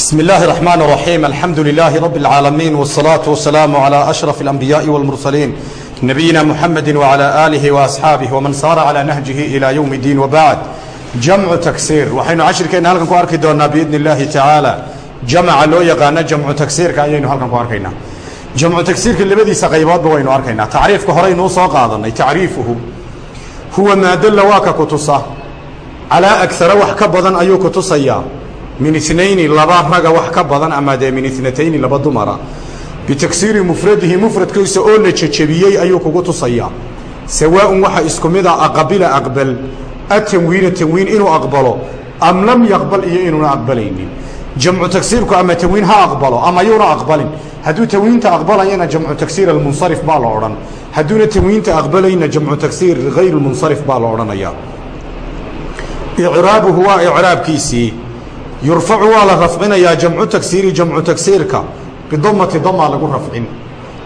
بسم الله الرحمن الرحيم الحمد لله رب العالمين والصلاة والسلام على أشرف الأنبياء والمرسلين نبينا محمد وعلى آله وأصحابه ومن صار على نهجه إلى يوم الدين وبعد جمع تكسير وحين عشر كينا هلكن كو أركي دونا بإذن الله تعالى جمع لو يقانا جمع تكسير كأيين هلكن كو أركينا جمع تكسير كل بدي سقيبات بوين أركينا تعريف كهرين وصاق هذا تعريفه هو ما دل واك كتصة على أكثر وحك بدن أيو كتصيا min inayni laba raga wax ka badan ama dee min inatayni laba dumara bitaksiiri mufradihi mufradkiisa oo la jejebiyey ayuu kugu tusayaa. Sawaaun waxa isku mida aqabila aqbal atanwiina tanwiin inuu aqbalo am lam yaqbal iyo inuuna aqbalaynin. Jamcu tagsiirku ama tanwiin ha aqbalo ama yuuna aqbalin. Hadduu tanwiinta aqbalayana jamcu tagsiir almunsarif baa la odhan. Hadduuna tanwiinta aqbalayna jamcu tagsiir hayr munsarif baa la odhanaya icraabuhu waa icraabkiisii yurfacu waa la rafcinayaa jamcu tagsiiri jamcu tagsiirka bidamati damaa lagu rafcin.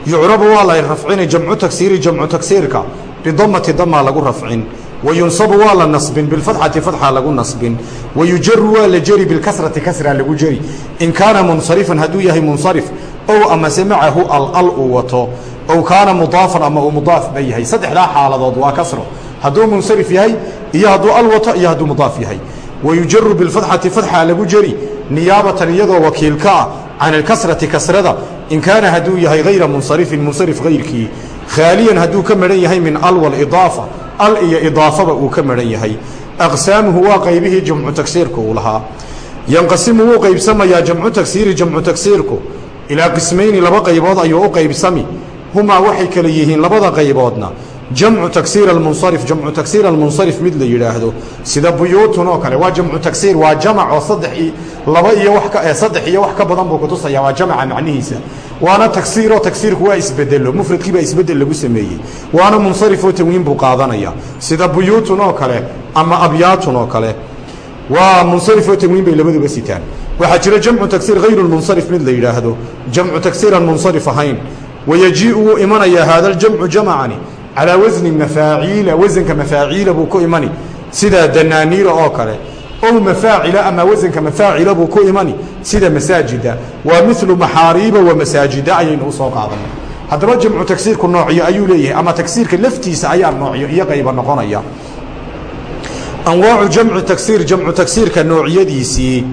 Yucrabu waa la rafcini jamcu tagsiiri jamcu tagsiirka bidamati damaa lagu rafcin. Wayunsabu waa la nasbin bilfatxati fatxa lagu nasbin. Wayujaru waa la jeri bilkasrati kasra lagu jeri. In kaana munsarifan hadduu yahay munsarif ow amase macahu alal uu wato. Ow kaana mudaafan ama uu mudaaf ba yahay. Saddexdaa xaaladood waa kasro. Hadduu munsarif yahay iyo hadduu al wato iyo hadduu mudaaf yahay wayujaru bilfatxati fatxa lagu jeri niyaabatan iyadoo wakiilka ah can alkasrati kasrada in kaana hadduu yahay hayra munsarifin munsarif hayrkii khaaliyan hadduu ka madhan yahay min al walidaafa al iyo idaafaba uu ka madhan yahay aqsaamuhu waa qaybihii jamcu tagsiirku uu lahaa yanqasimu wuu qaybsamayaa jamcu tagsiiri jamcu tagsiirku ilaa qismayni laba qaybood ayuu u qaybsami humaa waxay kale yihiin labada qayboodna jamcu tagsiir almunsarif jamcu tagsiir almunsarif mid la yidhaahdo sida buyuutun oo kale waa jamcu tagsiir waa jamac oo saddex laba iyo wax ka saddex iyo wax ka badan buu kutusaya waa jamaca macnihiisa. Waana tagsiiroo tagsiirku waa isbedelo mufradkii baa isbeddel lagu sameeyey. Waana munsarifoo tanwiin buu qaadanaya sida buyuutun oo kale ama abyaatun oo kale waa munsarifoo tanwiin bay labaduba sitaan. Waxaa jira jamcu tagsiir hayru lmunsarif mid la yidhaahdo jamcu tagsiir aan munsarif ahayn wayajiiu wuu imanayaa haada ljamcu jamacani calaa wasni mafaaciila wasanka mafaaciila buu ku imani. Sida danaaniira oo kale. Ow mafaacila ama wasanka mafaacila buu ku imani. Sida masaajida. Waa milu maxaariiba wa masaajida ayaynu u soo qaadanay haddaba jamcu tagsiirku noocyo ayuu leeyahay ama tagsiirka laftiisa ayaa noocyo iyo qayba noqonaya. Anwaacu jamcu tagsiir jamcu tagsiirka noocyadiisii.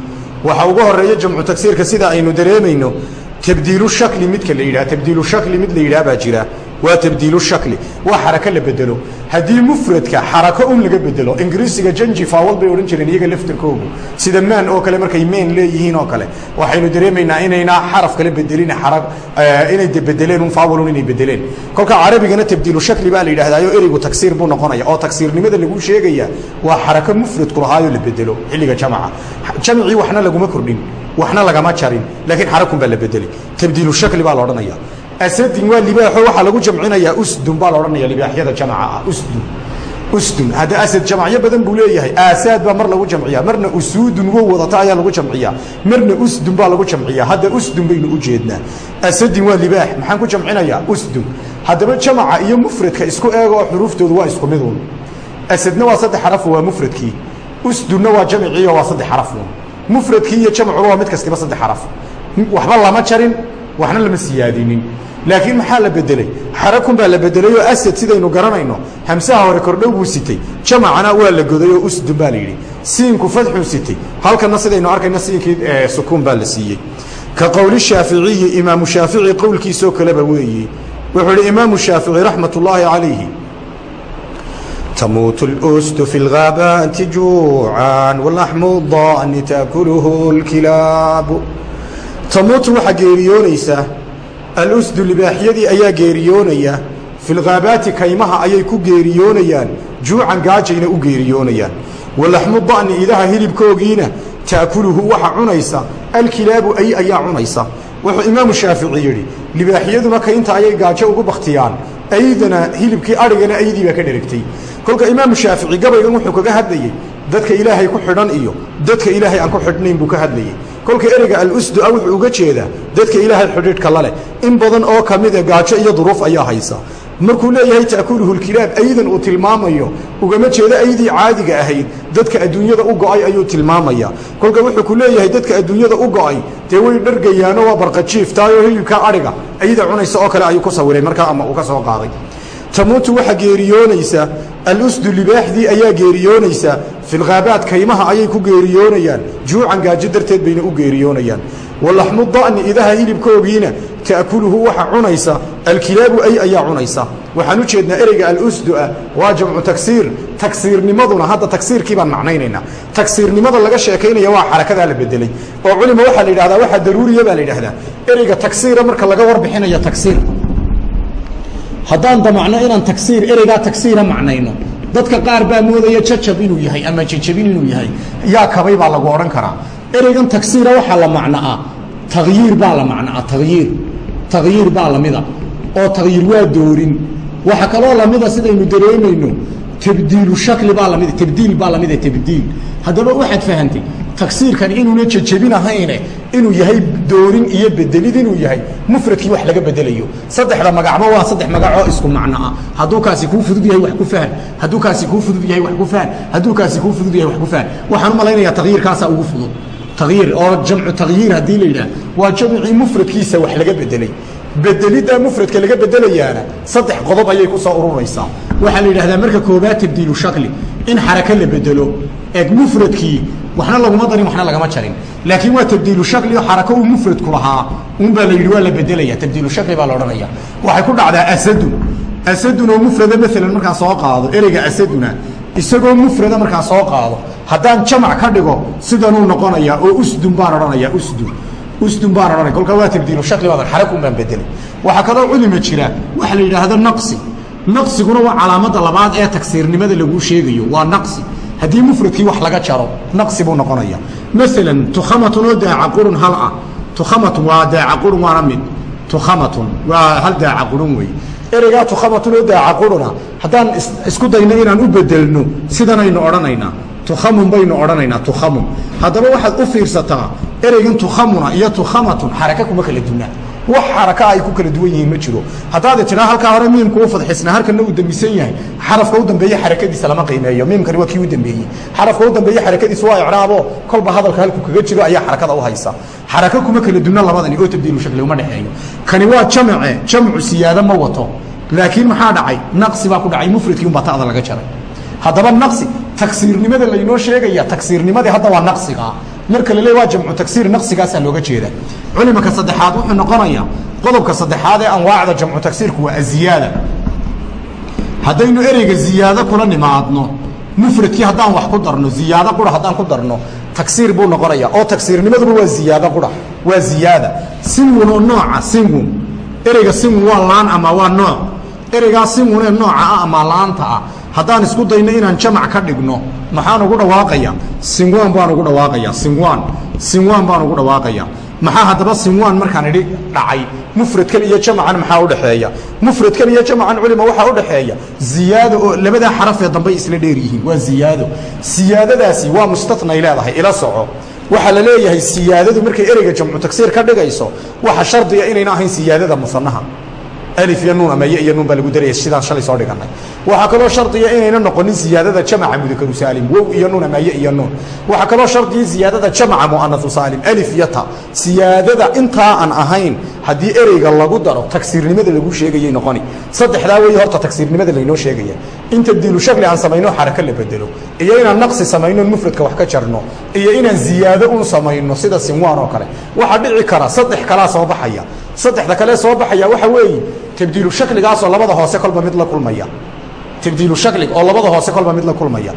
Waxaa uga horreeya jamcu tagsiirka sida aynu dareemayno tabdiilu shakli midka la yidhaha tabdiilu shakli mid la yidhaha baa jira waa tabdiilu shakli waa xarako la bedelo. Haddii mufradka xarako un laga bedelo ingiriisiga janji faawal bay odhan jireen iyaga laftirkoogu. Sida maan oo kale markay meen leeyihiin oo kale. Waxaynu dareemaynaa inayna xaraf kala bedelin ara inay bedeleen un faawalun inay bedeleen. Kolka carabigana tabdiilu shakli baa la yidhahdaayo ereygu tagsiir buu noqonaya oo tagsiirnimada lagu sheegaya waa xarako mufradku lahaayoo la bedelo xilliga jamaca. Jamcii waxna laguma kordhin waxna lagama jarin laakiin xarakun baa la bedelay tabdiilu shakli baa la odhanaya asadin waa libaaxo waxaa lagu jamcinayaa usdun baa la odhanaya libaaxyada jamaca ah usdun. Usdun hadda asad jamacyo badan buu leeyahay aasaad baa mar lagu jamciyaa marna usuudun wow wadata ayaa lagu jamciyaa marna usdun baa lagu jamciyaa hadda usdun baynu u jeednaa. Asadin waa libaax maxaan ku jamcinayaa? Usdun. Haddaba jamaca iyo mufradka isku eega oo xuruuftoodu waa isku midun asadna waa saddex xaraf waa mufradkii. Usdunna waa jamciiyo waa saddex xarafun mufradkii iyo jamcuba waa mid kastiba saddex xaraf. Waxba lama jarin waxna lama siyaadinin laakiin maxaa la bedeley xarakun baa la bedelay oo asad sidaynu garanayno hamsaha hore kordhow buu sitay jamacana waa la goday oo usdun baa la yidhi siinku fadxuu sitay halkana sidaynu arkayno siinkii sukuun baa la siiyey ka qowli shaaficiyi imaamu shaafici qowlkiisoo kaleba weeye wuxuu ihi imaamu shaafici raxmat ullaahi calayhi تموت الأسد في الغابات جوعا واللحم الضأن تأكله الكلاب tamuutu waxaa geeriyoonaysa alusdu libaaxyadii ayaa geeriyoonaya filghaabaati kaymaha ayay ku geeriyoonayaan juucan gaajayna u geeriyoonayaan. Walaxmu da'ni idaha hilibkoogiina taakuluhu waxa cunaysa alkilaabu ay ayaa cunaysa. Wuxuu imaamu shaafici yidhi libaaxiyaduna kaynta ayay gaajo ugu bakhtiyaan. Aydana hilibkii adhigana aydii baa ka dheregtay. Kolka imaamu shaafici gabaygan wuxuu kaga hadlayay dadka ilaahay ku xidhan iyo dadka ilaahay aan ku xidhnayn buu ka hadlayay kolka ereyga a wuxuu uga jeedaa dadka ilaahay xidhiidhka la leh. In badan oo ka mida gaajo iyo duruuf ayaa haysa. Markuu leeyahay ta'kuluhu lkilaab aydan uu tilmaamayo ugama jeedo aydii caadiga ahayd dadka adduunyada u go'ay ayuu tilmaamaya. Kolka wuxuu ku leeyahay dadka adduunyada u go'ay dee way dhargayaano waa barqajiiftaayoo hilibkaa adhiga ayda cunaysa oo kale ayuu ku sawiray markaa ama uu ka soo qaaday. Tamuutu waxaa geeriyoonaysa alusdu libaaxdii ayaa geeriyoonaysa. Filkhaabaad kaymaha ayay ku geeriyoonayaan. Juucan gaajo darteed bayna u geeriyoonayaan. Walaxmu da'ni idaha hilibkoogiina ta'kuluhu waxa cunaysa. Alkilaabu ay ayaa cunaysa. Waxaan u jeednaa ereyga alusdu ah waa jamcu tagsiir tagsiirnimaduna hadda tagsiirkii baan macnaynaynaa tagsiirnimada laga sheekaynaya waa xarakadaa la bedelay. Oo culima waxaa la yidhahdaa waxaa daruuriya baa la yidhahdaa. Ereyga tagsiira marka laga warbixinayo tagsiir haddaan damacno inaan tagsiir ereygaa tagsiira macnayno. Dadka qaar baa moodaya jajab inuu yahay ama jajabin inuu yahay. Yaa kabay baa lagu odhan karaa. Ereygan tagsiira waxaa la macnoa takhyiir baa la macnoa takhyiir takhyiir baa lamida oo takhyiir waa doorin. Waxa kaloo lamida sidaynu dareemayno tabdiilu shakli baa la mid tabdiil baa lamida tabdiil haddaba waxaad fahantay tagsiirkani inuuna jejebin ahayne inuu yahay doorin iyo bedelid inuu yahay mufradkii wax laga bedelayo saddexda magacba waa saddex magacoo isku macno ah. Hadduu kaasi kuu fudud yahay wax ku fahan hadduu kaasi kuu fudud yahay wax ku fahan hadduu kaasi kuu fudud yahay wax ku fahan waxaan u malaynayaa takhyiirkaasaa ugu fudud. Takhyiir oo jamcu takhyiir haddii la yidhaah. Waa jamcii mufradkiisa wax laga bedelay bedeliddaa mufradka laga bedelayaana saddex qodob ayay ku soo ururaysaa. Waxaa la yidhahdaa marka koobaad tabdiilu shakli in xarako la bedelo eeg mufradkii waxna laguma darin waxna lagama jarin. Laakiin waa tabdiilu shakli oo xarako uu mufradku lahaa unbaa la yidhi waa la bedelaya tabdiilu shakli baa la odhanaya waxay ku dhacdaa asadun. Asadun oo mufrada maalan markaa soo qaado ereyga asaduna isagoo mufrada markaa soo qaado haddaan jamac ka dhigo sidanuu noqonayaa oo usdun baan odhanaya usdun. Usdun baan odhanaya. Kolkaa waa tabdiilu shakli baadan xarakun baan bedelay. Waxaa kaloo culima jira waxa la yidhaahdo naqsi. Naqsiguna waa calaamadda labaad ee tagsiirnimada laguu sheegayo waa naqsi haddii mufradkii wax laga jaro naqsi buu noqonaya maalan tukhamatun oo daaca qurun hal ah. Tukhamatun waa daaca qurun waana mid. Tukhamatun waa hal daaca qurun weeye ereygaa tukhamatun oo daaca quruna haddaan isku dayno inaan u bedelno sidanaynu odhanaynaa. Tukhamun baynu odhanaynaa tukhamun. Haddaba waxaad u fiirsataa ereygan tukhamuna iyo tukhamatun xaraka kuma kala dunaa wax xaraka ay ku kala duwan yihiin ma jiro. Haddaad tidhaa halkaa hore miimka u fadxisnaa halkana uu dambisan yahay xarafka u dambeeye xarakadiisa lama qiimeeyo. Miimkani waa kii u dambeeyey. Xarafka u dambeeye xarakadiisa waa icraabo kolba hadalka halku kaga jiro ayaa xarakada u haysa. Xaraka kuma kala duna labadani oo tabdiilu shakli uma dhexeeyo. Kani waa jamce jamcu siyaado ma wato. Laakiin maxaa dhacay? Naqsi baa ku dhacay mufradkii unbaa ta'da laga jaray. Haddaba naqsi tagsiirnimada laynoo sheegaya tagsiirnimadii hadda waa naqsiga marka la leey waa jamcu tagsiir naqsigaasaa looga jeeda culimaka saddexaad wuxuu noqonayaa qodobka saddexaad ee anwaacda jamcu tagsiirku waa aziyaada. Haddaynu ereyga ziyaado kula nimaadno mufradkii haddaan wax ku darno ziyaado qura haddaan ku darno tagsiir buu noqonaya. Oo tagsiirnimaduba waa ziyaado qura waa ziyaada. Singun oo nooca singun ereyga singun waa laan ama waa nooc? Ereygaa singun ee nooca ah ama laanta ah haddaan isku dayno inaan jamac ka dhigno maxaan ugu dhawaaqaya? Singwan baan ugu dhawaaqaya. Singwan singwan baan ugu dhawaaqaya. Maxaa haddaba singwan markaan idhi dhacay? Mufradkan iyo jamacan maxaa udhexeeya mufradkan iyo jamacan culima waxaa udhexeeya ziyaado oo labadaa xarafee dambay isla dheer yihiin. Waa ziyaado. Siyaadadaasi waa mustatnay leedahay. Ila soco. Waxaa la leeyahay siyaadadu markay ereyga jamcu tagsiir ka dhigayso waxa shardiga inayna ahayn siyaadada musanaha iyo nuun ama yo iyo nuun baa lagu daraya sidaan shalay soo dhiganay waxaa kaloo shardiya inayna noqonin siyaadada jamaca mudakaru saalim. Wow iyo nuun ama yo iyo nuun. Waxaa kaloo shardiya siyaadada jamaca mu'anasu saalim. Alif iyo ta. Siyaadada intaa aan ahayn haddii ereyga lagu daro tagsiirnimada lagu sheegayay noqoni. Saddexdaa weeye horta tagsiirnimada laynoo sheegaya. In tabdiilu shakli aan samayno xarako la bedelo. Iyo inaan naqsi samayno mufradka wax ka jarno. Iyo inaan ziyaado un samayno sida sinwaan oo kale. Waxaa dhici kara saddex kalaa soo baxaya. Saddexda kale soo baxaya waxa weeye tabdiilu shakligaasoo labada hoose kolba mid la kulmaya. Tabdiilu shaklig oo labada hoose kolba mid la kulmaya.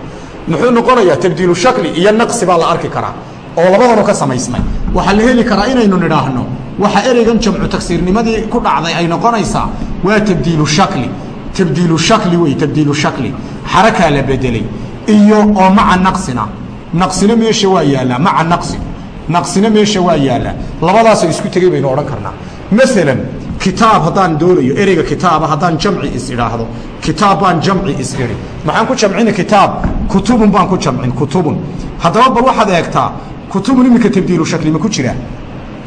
Muxuu noqonayaa tabdiilu shakli iyo naqsi baa la arki karaa oo labadanu ka samaysmay. Waxaa la heli karaa inaynu nidhaahno. Waxa ereygan jamcu tagsiirnimadii ku dhacday ay noqonaysaa waa tabdiilu shakli. Tabdiilu shakli wey tabdiilu shakli. Xarakaa la bedelay. Iyo oo maca naqsina. Naqsina meesha waa yaallaa maca naqsi. Naqsina meesha waa yaallaa. Labadaasoo isku tegey baynu odhan karnaa. Maalan kitaab haddaan doonayo ereyga kitaaba haddaan jamci is idhaahdo kitaab baan jamci is idhi maxaan ku jamcina kitaab? Kutubun baan ku jamcin kutubun. Haddaba bal waxaad eegtaa kutubun iminka tabdiilu shakli ku jira.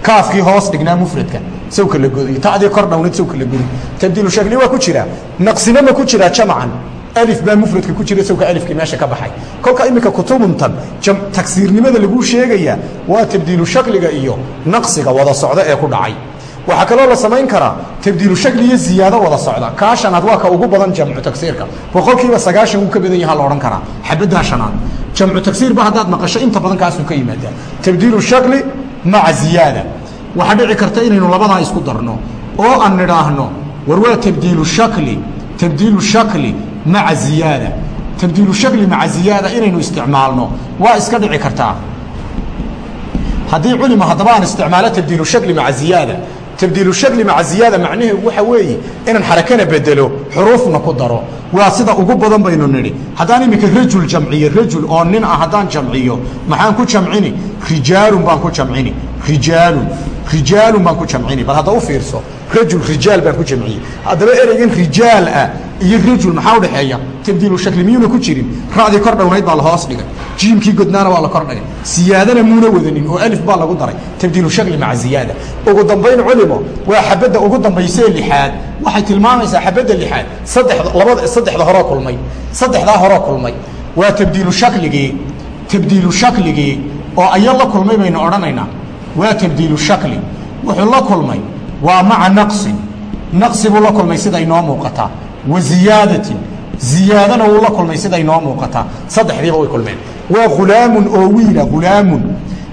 Kaafkii hoos dhignaa mufradka sawka la goday tadii kor dhownayd sawka la goday tabdiilu shakli waa ku jira. Naqsina ma ku jiraa jamcan. Alif baa mufradka ku jira sawka alifkii meesha ka baxay. Kolka iminka kutubuntan tagsiirnimada laguu sheegayaa waa tabdiilu shakliga iyo naqsiga wada socda ee ku dhacay waxaa kaloo la samayn karaa tabdiilu shakli iyo ziyaado wada socda. Kaa shanaad waa ka ugu badan jamcu tagsiirka. Boqolkiiba sagaashan wuu ka badan yaha la odhan karaa. Xabaddaa shanaad jamcu tagsiirba haddaad maqasho inta badan kaasuu ka yimaadaa. Tabdiilu shakli maca ziyaada. Waxaa dhici karta inaynu labadaa isku darno oo aan nidhaahno war waa tabdiilu shakli tabdiilu shakli maca ziyaada. Tabdiilu shakli maca ziyaada inaynu isticmaalno waa iska dhici kartaa. Haddii culima haddaba aan isticmaalo tabdiilu shakli maca ziyaada tabdiilu shakli maca ziyaada macnaheedu waxa weeye inaan xarakana bedelo xuruufna ku daro. Waa sida ugu badan baynu nidhi. Haddaan iminka rajul jamciyo rajul oo nin ah haddaan jamciyo maxaan ku jamcini? Rijaalun baan ku jamcini. Rijaalun rijaalun baan ku jamcini bal hadda u fiirso rajul rijaal baan ku jamciyey. Haddaba ereygan rijaal ah iyo rajul maxaa udhexeeya tabdiilu shakli miyuuna ku jirin? Ra'dii kor dhownayd baa la hoos dhigay. Jiimkii godnaana waa la kor dhigay. Siyaadana muuna wadanin oo alif baa lagu daray. Tabdiilu shakli maca ziyaada. Ugu dambayn culimo waa xabadda ugu dambaysee lixaad. Waxay tilmaamaysaa xabadda lixaad. Saddexda labada saddexda horoo kulmay. Saddexdaa horoo kulmay. Waa tabdiilu shakligii tabdiilu shakligii oo aya la kulmay baynu odhanaynaa waa tabdiilu shakli. Wuxuu la kulmay waa maca naqsin. Naqsi buu la kulmay sida inoo muuqataa wa ziyaadatin. Ziyaadana wuu la kulmay sida inoo muuqataa saddexdiiba way kulmeen. Waa hulaamun oo wiila hulaamun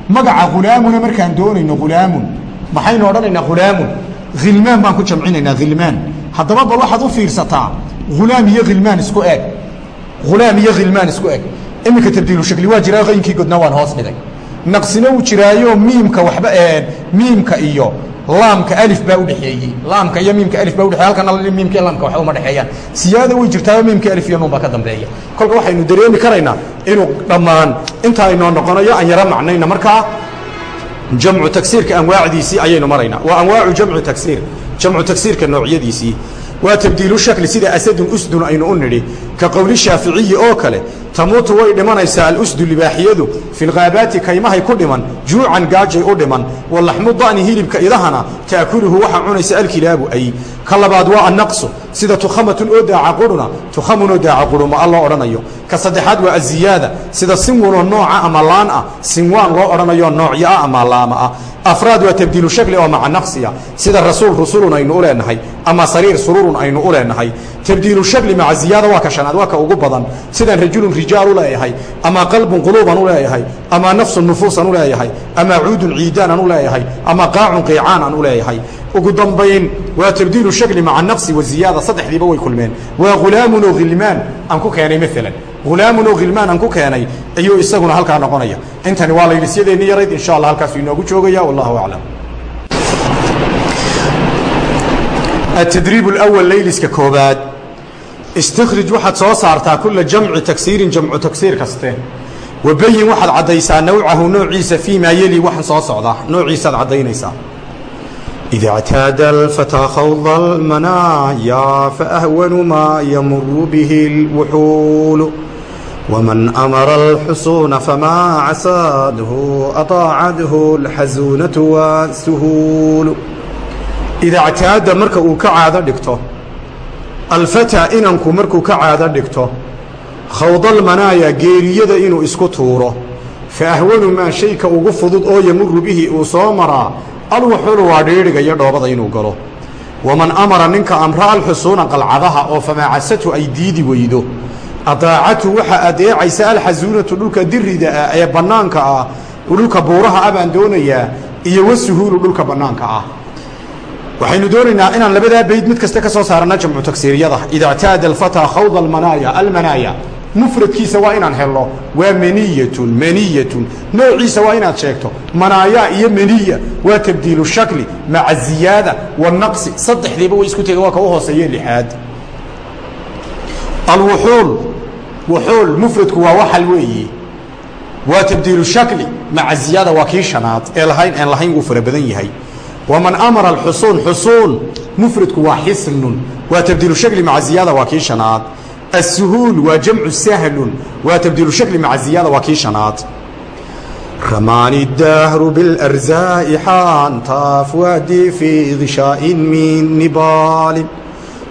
magaca hulaamuna markaan doonayno hulaamun maxaynu odhanaynaa hulaamun hilmaan baan ku jamcinaynaa hilmaan haddaba bal waxaad u fiirsataa hulaam iyo hilmaan isku eg. Hulaam iyo hilmaan isku eg. Iminka tabdiilu shakli waa jiraa qaynkii godna waan hoos dhigay naqsina wuu jiraayo miimka waxba miimka iyo laamka alif baa udhexeeyey laamka iyo miimka alif baa udhexeey halkana miimka laamka waxba uma dhexeeyaan siyaada way jirtaa miimka alif iyo nuun baa ka dambeeya. Kolka waxaynu dareemi karaynaa inuu dhammaan intaa inoo noqonayo aan yaro macnayna. Markaa jamcu tagsiirka anwaacdiisii ayaynu maraynaa waa anwaacu jamcu tagsiir jamcu tagsiirka noocyadiisii. Waa tabdiilu shakli sida asadun usdun aynu u nidhi ka qowli shaaficiyi oo kale tamuutu way dhimanaysaa alusdu libaaxiyadu fi lghaabaati kaymahay ku dhiman juucan gaajay u dhiman walaxmu da'ni hilibka idahana ta'kuluhu waxaa cunaysa alkilaabu ay ka labaad waa annaqsu sida tukhamatun oo daaca qurhuna tukhamunoo daaca qurhuma a odhanayo ka saddexaad waa aziyaada sida sinwanoo nooca ama laan ah sinwaan loo odhanayo noocyo ah ama laama ah afraad waa tabdiilu shakli oo maca naqsiya sida rasuul rusulun aynu u leenahay ama sariir sururun aynu u leenahay tabdiilu shakli maca ziyaada waa ka shanaad waa ka ugu badan sidaan rajulun rijaal u leeyahay ama qalbun quluuban u leeyahay ama nafsun nufuusan u leeyahay ama cuudun ciidaanan u leeyahay ama qaacun qiicaanan u leeyahay ugu dambayn waa tabdiilu shakli maca naqsi wa ziyaada saddexdiiba way kulmeen waa hulaamun oo hilmaan aan ku keenay maalan hulaamun oo hilmaan aan ku keenay ayuu isaguna halkaa noqonaya intani waa laylisyadeenni yarayd insha allah halkaasuu inoogu joogaya wallahu aclam التdريب الأول layliska koobaad اsتkرiج waxaad soo saartaa kula jamci tagsiirin jamcu tagsiir kaste wabayin waxaad caddaysaa nawcahu noociisa fii maa yeli waxaan soo socdaa noociisaad caddaynaysaa إذا اعتاد الفتى خوض المنايا فأهون ما يمر به الوحول ومن أمر الحصون فما عساده أطاعده الحزونة والسهول idaa ctaada marka uu ka caado dhigto alfataa inanku markuu ka caado dhigto khawdalmanaaya geeriyada inuu isku tuuro. Fa ahwanu maa shayka ugu fudud oo yamuru bihi uu soo maraa alwuxulu waa dhiidhiga iyo dhoobada inuu galo. Waman amara ninka amra alxusuuna qalcadaha oo famaacasatu ay diidi weydo. Adaacatu waxaa adeecaysa alxasuunatu dhulka dirida ah ee bannaanka ah dhulka buuraha ah baan doonayaa iyo wasuhuulu dhulka bannaanka ah waxaynu doonaynaa inaan labadaa bayd mid kasta ka soo saarana jamcu tagsiiriyada. Ida اctaada alfataa khawd almanaaya almanaaya mufradkiisa waa inaan helno. Waa maniyatun maniyatun. Noociisa waa inaad sheegto. Manaaya iyo maniya waa tabdiilu shakli maca ziyaada wanaqsi saddexdiiba way isku tega waa ka u hooseeye lixaad. Alwuxuul wuxuul mufradku waa waxal weeye waa tabdiilu shakli maca ziyaada waa kii shanaad. Ee lahayn aan lahayn wuu fara badan yahay waman amara alxusuun xusuun mufridku waa xisnun. Waa tabdiilu shakli maca ziyaada waa kii shanaad. Assuhuul waa jamcu sahlun. Waa tabdiilu shakli maca ziyaada waa kii shanaad. Ramaani dahru bilarzaai xaanta afwaadii fii idshaain min nibaali.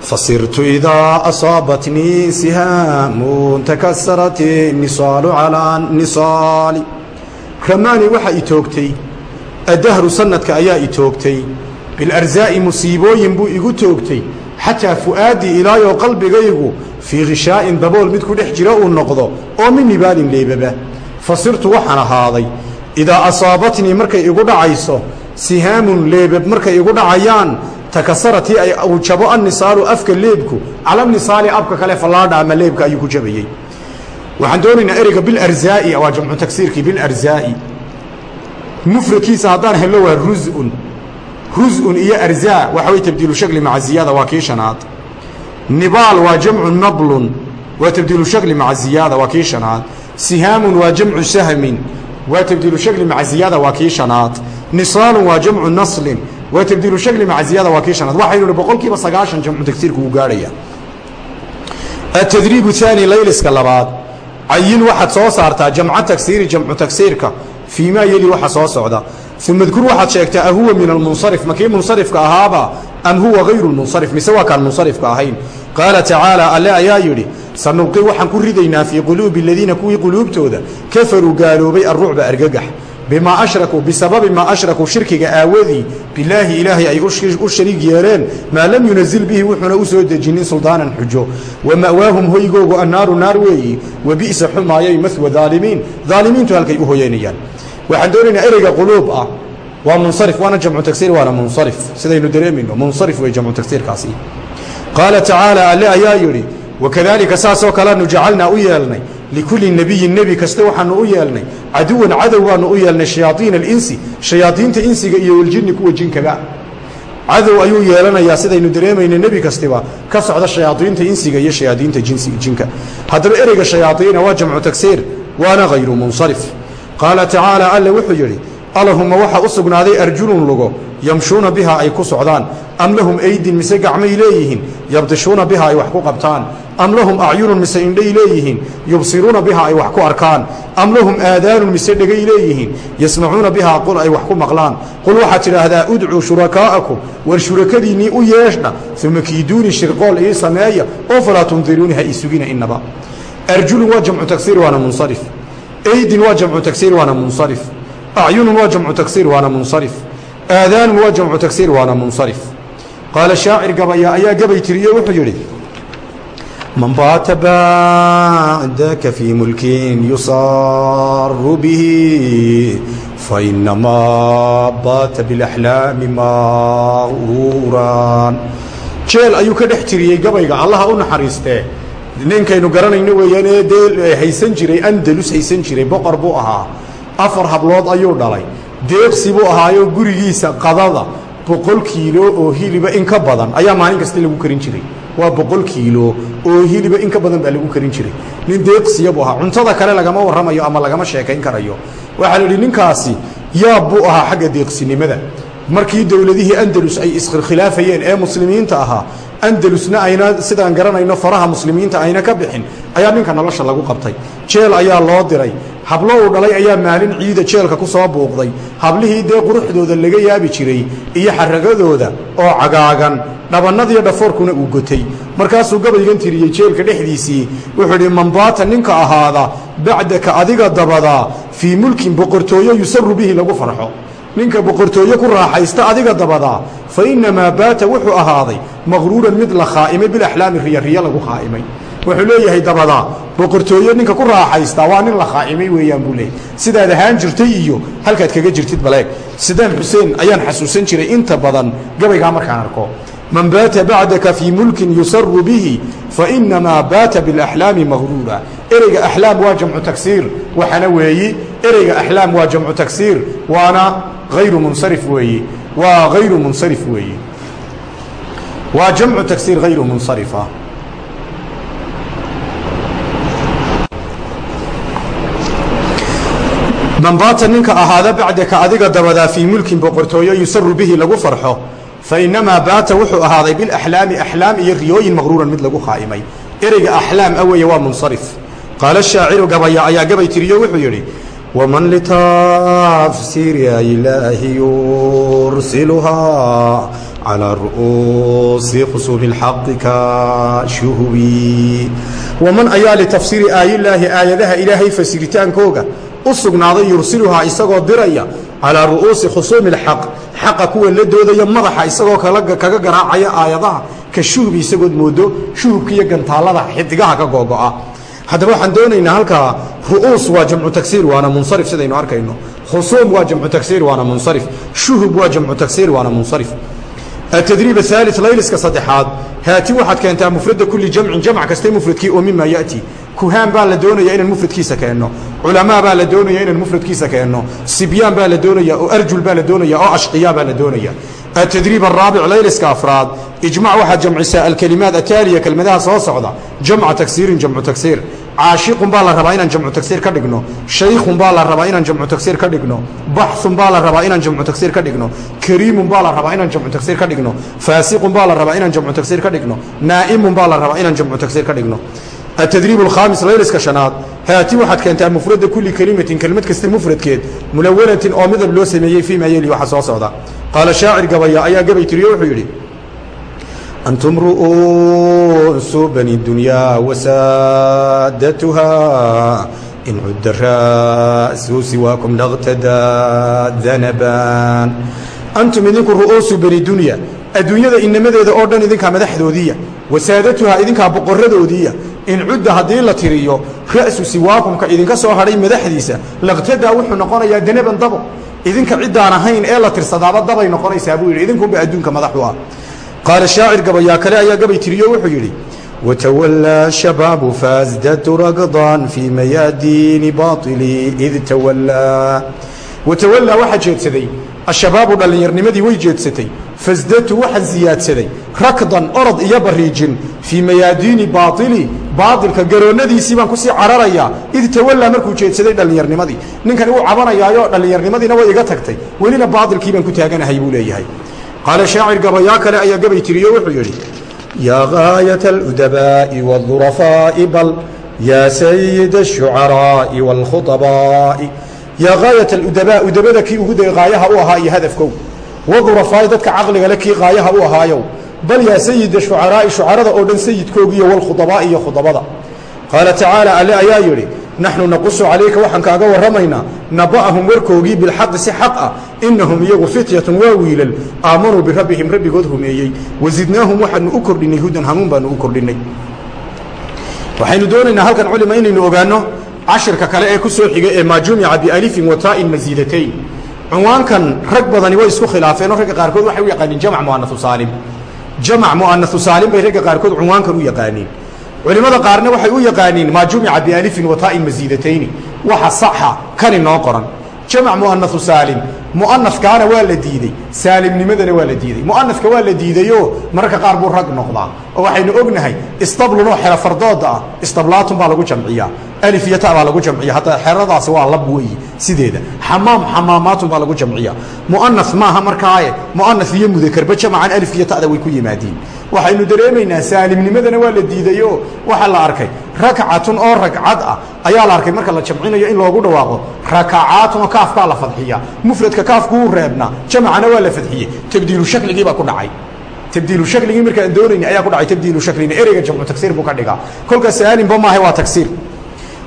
Fasirtu idaa asaabatnii sihaamun takasarat nisaalu calaa nisaali. Ramaani waxaa i toogtay addahru sanadka ayaa i toogtay bilarzaa'i musiibooyin buu igu toogtay xataa fu'aaddii ilaayoo qalbigaygu fii khishaa'in dabool mid ku dhex jira uu noqdo oo min nibaalin leebaba. Fasirtu waxaan ahaaday idaa asaabatnii markay igu dhacayso sihaamun leebab markay igu dhacayaan takasaratii ay uu jabo annisaalu afka leebku cala nisaali abka kale fallaadha ama leebka ayuu ku jabayey waxaan doonaynaa ereyga bilarzaa'i waa jamcu tagsiirkii bilarzaa'i mufradkiisa haddaan hello waa rusun rusun iyo arzaa waxa way tabdiilu shakli maca ziyaada waa kii shanaad. Nibaal waa jamcu nablun waa tabdiilu shakli maca ziyaada waa kii shanaad. Sihaamun waa jamcu sahmin waa tabdiilu shakli maca ziyaada waa kii shanaad. Nisaalun waa jamcu naslin waa tabdiilu shakli maca ziyaada waa kii shanaad. Waxaynu ihi boqol kiiba sagaashan jamcu tagsiirku uu gaadhaya atadriibu haani layliska labaad. Cayin waxaad soo saartaa jamca tagsiiri jamcu tagsiirka fii maa yeli waxa soo socda uma dkur waxaad sheegtaa ahuwa min almunsarif ma kii munsarifka ahaaba am huwa hayru lmunsarif mise waa kaan munsarifka ahayn qaala tacaala alle ayaa yidhi sanulqi waxaan ku ridaynaa fii quluubi aladiina kuwii quluubtooda kafaruu gaaloobay arrucba argagax bimaa ashrakuu bisababi maa ashrakuu shirkiga aawadii bilaahi ilaahay ay u shariig yeeleen maa lam yunazil bihi wuxuuna u soo dejinin suldaanan xujo wa ma'waahum hoygoogu annaaru naar weeyi wa bi'sa xumaayay mahwa daalimiin daalimiintu halkay u waxaan doonaynaa ereyga quluub ah. Waa munsarif waana jamcu tagsiir waana munsarif. Sidaynu dareemayno munsarif wey jamcu tagsiirkaasi. Qaala tacaala alle ayaa yidhi wakadaalika saasoo kaleanu jacalnaa u yeelnay. Likulli nebiyin nebi kasta waxaanu u yeelnay. Caduwan cadow baanu u yeelnay shayaaiina alinsi shayaadiinta insiga iyo waljinni kuwa jinkaba cadow ayuu yeelanayaa sidaynu dareemayna nebi kastiba ka socda shayaadiinta insiga iyo shayaadiinta jinka. Haddaba ereyga shayaaiina waa jamcu tagsiir waana hayru munsarif qaala tacaala alle wuxuu yidhi alahuma waxaa u sugnaaday arjulun lugo yamshuuna bihaa ay ku socdaan. Am lahum aydin mise gacmay leeyihiin? Yabdishuuna bihaa ay wax ku qabtaan. Am lahum acyunun mise indhay leeyihiin? Yubsiruuna bihaa ay wax ku arkaan. Am lahum aadaanun mise dhegay leeyihiin? Yasmacuuna bihaa qul ay wax ku maqlaan. Qul waxaad tidhaahdaa udcuu shurakaa'akum war shurakadiinnii u yeeshna uma kiiduuni shirqool ii sameeya oo falaa tundiruuni ha ii sugina inaba arjulun waa jamcu tagsiir waana munsarif aydin waa jamcu tagsiir waana munsarif acyunun waa jamcu tagsiir waana munsarif aadaanun waa jamcu tagsiir waana munsarif qaala shaacir gabaya ayaa gabay tiriye wuxuu yidhi man baata bacdaka fii mulkin yusaaru bihi fainamaa baata bilaxlaami mauuran jeel ayuu ka dhex tiriyey gabayga allaha u naxariistee ninkaynu garanayno weeyaan ee dee haysan jiray andalus haysan jiray boqor buu ahaa. Afar hablood ayuu dhalay. Deeqsi buu ahaayoo gurigiisa qadada boqol kiilo oo hiliba in ka badan. Ayaa maalin kasta lagu karin jiray. Waa boqol kiilo oo hiliba in ka badan baa lagu karin jiray. Nin deeqsiya buu ahaa. Cuntada kale lagama warramayo ama lagama sheekayn karayo. Waxaa la yidhi ninkaasi yaab buu ahaa xagga deeqsinimada. Markii dowladihii andalus ay iskhilkhilaafayeen ee muslimiinta ahaa andalusna ayna sidaan garanayno faraha muslimiinta ayna ka bixin ayaa ninka nolosha lagu qabtay. Jeel ayaa loo diray. Hablo uu dhalay ayaa maalin ciida jeelka ku soo buuqday. Hablihii dee quruxdooda laga yaabi jiray iyo xaragadooda oo cagaagan. Dhabannadiyo dhafoorkuna uu gotay. Markaasuu gabaygan tiriyey jeelka dhexdiisii wuxuu idhi mambaata ninka ahaada bacdaka adiga dabadaa fii mulkin boqortooyo yusaru bihi lagu farxo ninka boqortooye ku raaxaysta adiga dabadaa fa innamaa baata wuxuu ahaaday maqruuran mid la khaa'imay bilaxlaami riyariyo lagu khaa'imay. Wuxuu leeyahay dabadaa boqortooye ninka ku raaxaystaa waa nin la khaa'imay weeyaan buu leeyahy sidaad ahaan jirtay iyo halkaad kaga jirtid baleeg sidaan xuseen ayaan xasuusan jiray inta badan gabaygaa markaan arko. Man baata bacdaka fii mulkin yusaru bihi fainamaa baata bilaxlaami maqruura. Ereyga axlaam waa jamcu tagsiir waxana weeyi ereyga axlaam waa jamcu tagsiir waana hayru munsarif weeyi waa hayru munsarif weeyi. Waa jamcu tagsiir hayru munsarifa. Man ninka ahaada bacdaka adiga dabadaa fii mulkin boqortooyo yusaru bihi lagu farxo fainamaa baata wuxuu ahaaday bilaxlaami axlaam iyo riyooyin maqruuran mid lagu khaa'imay. Ereyga axlaam a weeye waa munsarif. Qaala shaaciru gabaya ayaa gabay tiriyo wuxuu yidhi ومن لتفسير إله يرسلها على رؤوس خصوم الحق كشهبي ومن أيا لتفسير آي الله آياتها إلهي فسيرتان كوغا أصغناضي يرسلها إساقو دريا على رؤوس خصوم الحق حق كوا لدودا مدح إساقو كغا قراعي آياتها كشهبي إساقو مودو شهب كيا قنطالة حدقها كغوغا haddaba waxaan doonaynaa halkaa ru'uus waa jamcu tagsiir waana munsarif sidaynu arkayno. Khusuum waa jamcu tagsiir waana munsarif. Shuhub waa jamcu tagsiir waana munsarif atadriib aali layliska saddexaad. Haati waxaad keentaa mufrada kuli jamcin jamc kastay mufradkii oo mimaa yati. Kuhaan baa la doonaya inaan mufradkiisa keenno. Culamaa baa la doonaya inaan mufradkiisa keenno. Sibyaan baa la doonaya oo arjul baa la doonaya oo ashqiya baa la doonaya atadriib araabic layliska afraad. Ijmac waxaad jamcisaa alkelimaad ataaliya kelmadaha soo socda. Jamca tagsiirin jamcu tagsiir caashiqun baa la rabaa inaan jamcu tagsiir ka dhigno shaykhun baa la rabaa inaan jamcu tagsiir ka dhigno baxun baa la rabaa inaan jamcu tagsiir ka dhigno kariimun baa la rabaa inaan jamcu tagsiir ka dhigno faasiqun baa la rabaa inaan jamcu tagsiir ka dhigno naa'imun baa la rabaa inaan jamcu tagsiir ka dhigno التدريب الخامس ليلسك شناد هاتي واحد كانت مفرد كل كلمة كلمة كست مفرد كيد ملونة أو مذب لو سميي فيما يلي وحصاص هذا قال شاعر قبيا أيا قبي antum ru'uusu bani dunyaa wasaadatuhaa in cudda ra'suu siwaakum naqtadaa danabaan antum idinku ru'uusu bani dunya adduunyada inamadeeda oo dhan idinkaa madaxdoodiiya wasaadatuhaa idinkaa boqoradoodiiya in cudda haddii la tiriyo ra'su siwaakumka idinka soo hadhay madaxdiisa laqtadaa wuxuu noqonayaa danaban dabo idinka ciddaan ahayn ee la tirsadaaba dabay noqonaysaa buu yidhi idinkunba adduunka madax u ah qaala shaacir gabayaa kale ayaa gabay tiriyo wuxuu yidhi watawallaa shabaabu faasdatu ragdan fii mayaadiini baailii id tawallaa watawallaa waxaa jeedsaday ashabaabu dhallinyarnimadii way jeedsatay fasdatu waxaa siyaadsaday rakdan orod iyo bariijin fii mayaadiini baaili baailka garoonnadiisii baan ku sii cararayaa id tawallaa markuu jeedsaday dhallinyarnimadii ninkani wuu cabanayaayo dhallinyarnimadiina way iga tagtay welina baailkii baan ku taaganahay buu leeyahay qaale shaacir gabayaa kale ayaa gabay tiriyo wuxuu yidhi yaa gaayat aludabaa'i waaldurafaa'i bal yaa sayida ashucaraa'i waalkhutabaa'i yaa gaayat aludabaa udabada kii ugu dayay qaayaha u ahaa iyo hadafkow wadurafaa'i dadka caqliga le kii qaayaha u ahaayow bal yaa sayida shucaraa'i shucarada oo dhan sayidkoogiiyo walkhutabaa'i iyo khudabada qaala tacaala alle ayaa yidhi naxnu naqusu calayka waxaan kaaga warramaynaa naba'ahum warkoogii bilxaqi si xaq ah innahum iyagu fityatun waa wiilal aamanuu birabbihim rabbigood rumeeyey wasidnaahum waxaanu u kordhinnay hudan hanuun baanu u kordhinnay waxaynu doonaynaa halkan culima inaynu ogaanno cashirka kale ee ku soo xiga ee maa jumica bialifin wataa'in masiidatayn cunwaankan rag badani way isku khilaafeenoo ragga qaarkood waxay u yaqaaniin jamac mu'anau saalim jamac mu'anau saalim bay ragga qaarkood cunwaankan u yaqaaniin culimada qaarna waxay u yaqaaniin maa jumica bialifin wataa'in masiidatayni waxa saxa kani noo qoran. Jamac mu'anahu saalim mu'anafkaana waa la diidey saalimnimadana waa la diidey mu'anafka waa la diidayoo mararka qaar buu rag noqdaa. Oo waxaynu ognahay istablunoo xero fardooda ah istablaatun baa lagu jamciyaa. Alif iyo ta baa lagu jamciya hataa xeradaasi waa lab weeyi sideeda. Xamaam xamaamaatun baa lagu jamciya mu'anaf maaha markaaye mu'anaf iyo mudakarba jamacan alif iyo ta'da way ku yimaadiin waxaynu dareemaynaa saalimnimadana waa la diidayo. Waxaa la arkay rakcatun oo ragcad ah. Ayaa la arkay marka la jamcinayo in loogu dhawaaqo. Rakacaatun oo kaafkaa la fadxiya mufradka kaafkuu reebna jamcana waa la fadxiyey tabdiilu shakligii baa ku dhacay. Tabdiilu shakligii markaan doonayna ayaa ku dhacay. Tabdiilu shaklina ereyga jamcu tagsiir buu ka dhigaa. Kolka saalinba maaha waa tagsiir.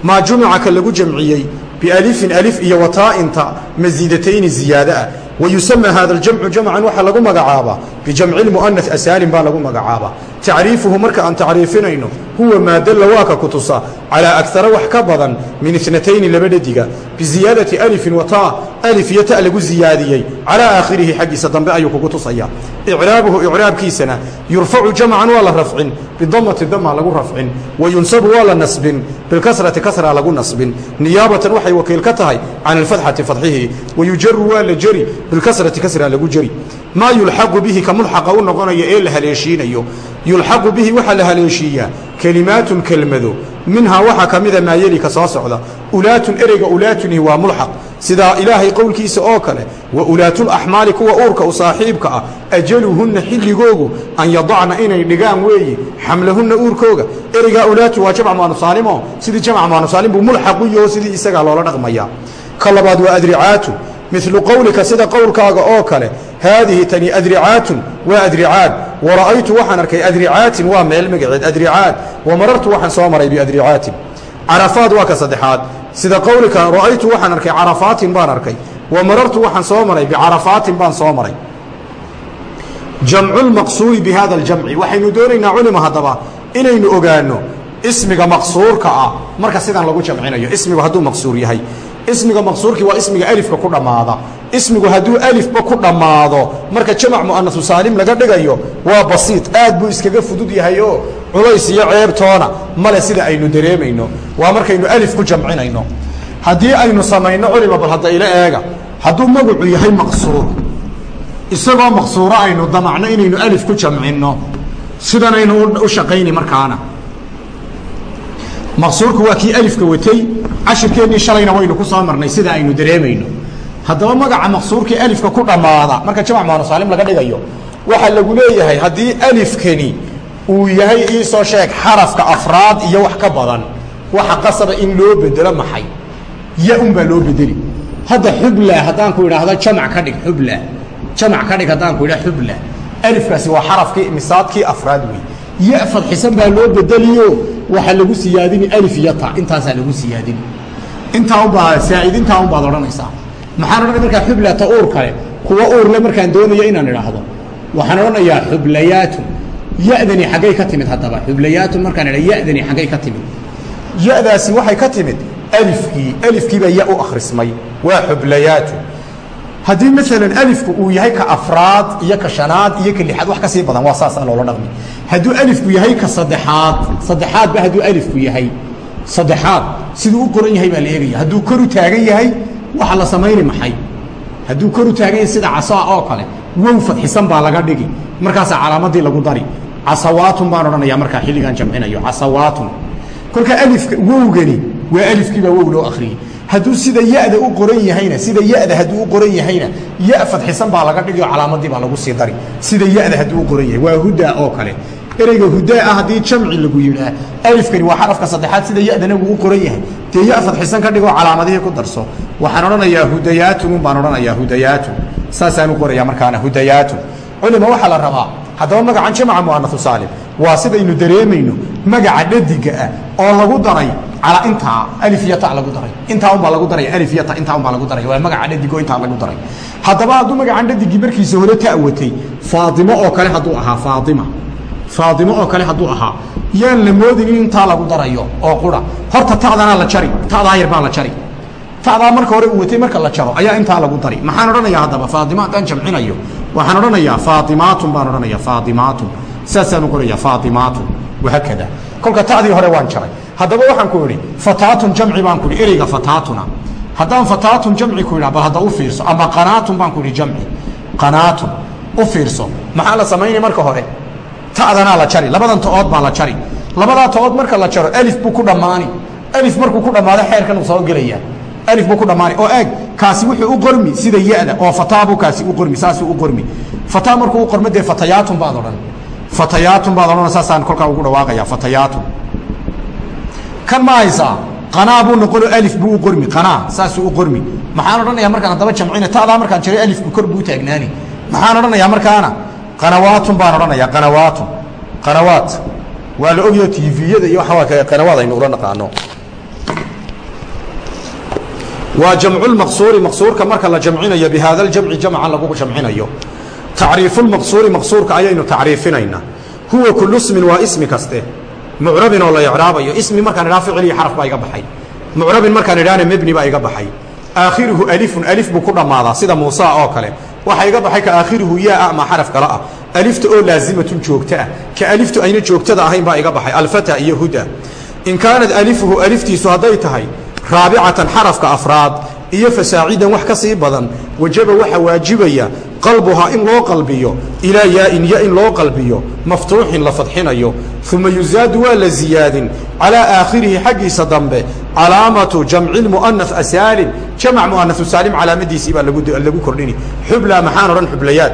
Maa jumica ka lagu jamciyey bialifin alif iyo wataainta masiidatayni ziyaada ah. Wayusama hada اljamcu jamcan waxaa lagu magacaabaa bijamci اlmu'anah asaalin baa lagu magacaabaa tacriifuhu marka aan tacriifinayno huwa maadalla waa ka ku tusa calaa akara wax ka badan min inatayni laba dhediga biziyaadati alifin wata alif iyo ta lagu ziyaadiyey calaa aakhirihi xaggiisa dambe ayuu kugu tusaya. Icraabuhu icraabkiisana yurfacu jamcan waa la rafcin bidamati dama lagu rafcin wa yunsabu waa la nasbin bilkasrati kasra lagu nasbin. Niyaabatan waxay wakiil ka tahay can alfadxati fadxihii wayujaru waa la jeri bilkasrati kasra lagu jeri maa yulxaqu bihi ka mulxaqa u noqonaya ee la haleeshiinayo. Yulxaqu bihi waxaa la haleeshiiyaa kelimaatun kelmado. Minhaa waxaa ka mida maayelika soo socda. Ulaatun ereyga ulaatunii waa mulxaq. Sidaa ilaahay qowlkiisa oo kale wa ulaatulaxmaali kuwa uurka u saaxiibka ah ajaluhunna xilligoogu an yadacna inay dhigaan weeye xamlahunna uurkooga. Ereygaa ulaatu waa jamc maanusaalimo sidii jamc maanusaalim buu mulxaq u yaho sidii isagaa loola dhaqmayaa ka labaad waa adricaatu midlu qowlika sida qowlkaaga oo kale haadihi tani adricaatun waa adricaad wara'aytu waxaan arkay adricaatin waa meel magaceed adricaad wa marartu waxaan soo maray biadricaatin carafaad waa ka saddexaad sida qowlika ra'aytu waxaan arkay carafaatin baan arkay wa marartu waxaan soo maray bicarafaatin baan soo maray jamcu lmaqsuuri bi hada aljamci waxaynu doonaynaa culima haddaba inaynu ogaanno ismiga maqsuurka ismiga maqsuurkii waa ismiga alifka ku dhammaada. Ismigu hadduu alifba ku dhammaado marka jamac mu'anasu saalim laga dhigayo waa basiid. Aad buu iskaga fudud yahay oo culays iyo ceebtoona male sida aynu dareemayno. Waa markaynu alif ku jamcinayno. Haddii aynu samayno culima bal hadda ila eega. Hadduu magacu yahay maqsuur isagoo maqsuuro aynu damacno inaynu alif ku jamcinno. Sidanaynu u shaqayni markaana maqsuurku waa kii alifka watay cashirkeennii shalayna waynu ku soo marnay sida aynu dareemayno. Haddaba magaca maqsuurkii alifka ku dhammaada marka jamac muanasaalim laga dhigayo waxaa lagu leeyahay haddii alifkani uu yahay iisoo sheeg xarafka afraad iyo wax ka badan waxa qasaba in loo bedelo maxay? Ya un baa loo bedeli hadda xubla haddaan ku idhaahdo jamac ka dhig xubla. Jamac ka dhig haddaan ku idhaha xubla. Alifkaasi waa xarafkii misaadkii afraad wey ya fadxisan baa loo bedeliyo waxaa lagu siyaadini alif iyo ta. Intaasaa lagu siyaadini intaa unbaa saa'id intaa un baad odhanaysaa. Maxaan odhanay markaa xubla ta uur kale kuwa uurle markaan doonayo inaan idhaahdo. Waxaan odhanayaa xublayaatun ya'dani xaggay ka timid haddaba. Xublayaatun markaan idha ya'dani xaggay ka timid. Ya'daasi waxay ka timid alifkii. Alifkii baa ya u akhrismay. Waa xublayaatun haddii maalan alifku uu yahay ka afraad iyo ka shanaad iyo ka lixaad wax ka sii badan waa saasaa loola dhaqmi hadduu alifku yahay ka saddexaad saddexaadba hadduu alifku yahay. Saddexaad siduu u qoran yahay baa la eegaya. Hadduu kor taagan yahay waxa la samayni maxay? Hadduu kor taagan yahay sida casaa oo kale wow fadxisan baa laga dhigi. Markaasaa calaamadii lagu dari. Casawaatun baan odhanayaa markaa xilligaan jamcinayo casawaatun. Kolka alifka wowgani waa alifkii baa wow loo akhriyey hadduu sida ya-da u qoran yahayna sida ya-da hadduu u qoran yahayna ya fadxisan baa laga dhigi calaamadii baa lagu sii dari. Sida ya-da hadduu u qoran yahay waa hudaa oo kale. Ereyga hudaa ah haddii jamci lagu yidhaah alifkani waa xarafka saddexaad sida ya-dana wuu u qoran yahay. Dee ya fadxisan ka dhigoo calaamadihii ku darso. Waxaan odhanayaa hudayaatunun baan odhanayaa hudayaatun. Saasaan u qorayaa markaana hudayaatun. Culima waxaa la rabaa haddaba magacan jamaca mu'anasu saalim waa sidaynu dareemayno magaca dhadiga ah oo lagu daray calaa intaa alif iyo ta lagu daray. Intaa unbaa lagu daraya alif iyo ta intaa unbaa lagu daray. Waa magaca dhadig oo intaa lagu daray. Haddaba hadduu magacan dhadigii markiisa hore ta watay faadimo oo kale hadduu ahaa faadima faadimo oo kale hadduu ahaa. Yaan la moodin in intaa lagu darayo oo qura. Horta ta'danaa la jari ta'daa yar baa la jari. Ta'daa marka hore uu watay marka la jaro ayaa intaa lagu dari. Maxaan odhanayaa haddaba faadimo haddaan jamcinayo. Waxaan odhanayaa faadimaatun baan odhanayaa faadimaatun saasaan u qorayaa faadimaatun wahaakada kolka ta'dii hore waan jaray. Haddaba waxaan ku idhi fataatun jamci baan ku idhi ereyga fataatuna. Haddaan fataatun jamci ku idhaa bal hadda u fiirso. Ama qanaatun baan ku idhi jamci. Qanaatun. U fiirso. Maxaa la samaynay marka hore? Ta'danaa la jari. Labadan ta'ood baa la jari. Labadaa ta'ood marka la jaro alif buu ku dhammaani. Alif markuu ku dhammaado xeerkan uu soo gelayaa. Alif buu ku dhammaani. Oo eeg kaasi wuxuu u qormi sida ya-da. Oo fataa buu kaasi u qormi saasuu u qormi. Fataa markuu u qormo dee fatayaatun baad odhan fatayaatun baad odhan saasaan kolkaa ugu dhawaaqayaa fatayaatun. Kan ma haysaa qanaa buu noqono alif buu u qormi. Qanaa saasuu u qormi. Maxaan odhanayaa markaan haddaba jamcina ta'daa markaan jaray alifku kor buu taagnaani. Maxaan odhanayaa markaana? Qanawaatun baan odhanayaa qanawaatun. Qanawaat. Waa la ogyaho tviyada iyo waxaa qanawaad aynu ula naqaano. Waa jamculmaqsuuri maqsuurka marka la jamcinayo bi haada aljamci jamcan lagu jamcinayo tacriifulmaqsuuri maqsuurka ayaynu tacriifinaynaa. Huwa kullu smin waa ismi kaste. Mucrabin oo la icraabayo ismi markaan idhaha ficil iyo xaraf baa iga baxay. Mucrabin markaan idhahna mebni baa iga baxay. Aakhiruhu alifun alif buu ku dhammaadaa sida muusa oo kale. Waxaa iga baxay ka aakhiruhu yaa ama xaraf kale ah. Alifta oo laazimatun joogto ah. Ka aliftu ayna joogtada ahayn baa iga baxay. Alfata iyo huda. In kaanad alifuhu aliftiisu hadday tahay raabicatan xarafka afraad iyo fasaacidan wax ka sii badan wajaba waxaa waajibaya qalbuhaa in loo qalbiyo ilaa yaa-in ya in loo qalbiyo maftuuxin la fadxinayo uma yusaadu waa la ziyaadin calaa aakhirihi xaggiisa dambe calaamatu jamci lmu'anas asaalim jamac mu'anasu saalim calaamadiisii baa lagu kordhini xubla maxaan odhan xublayaad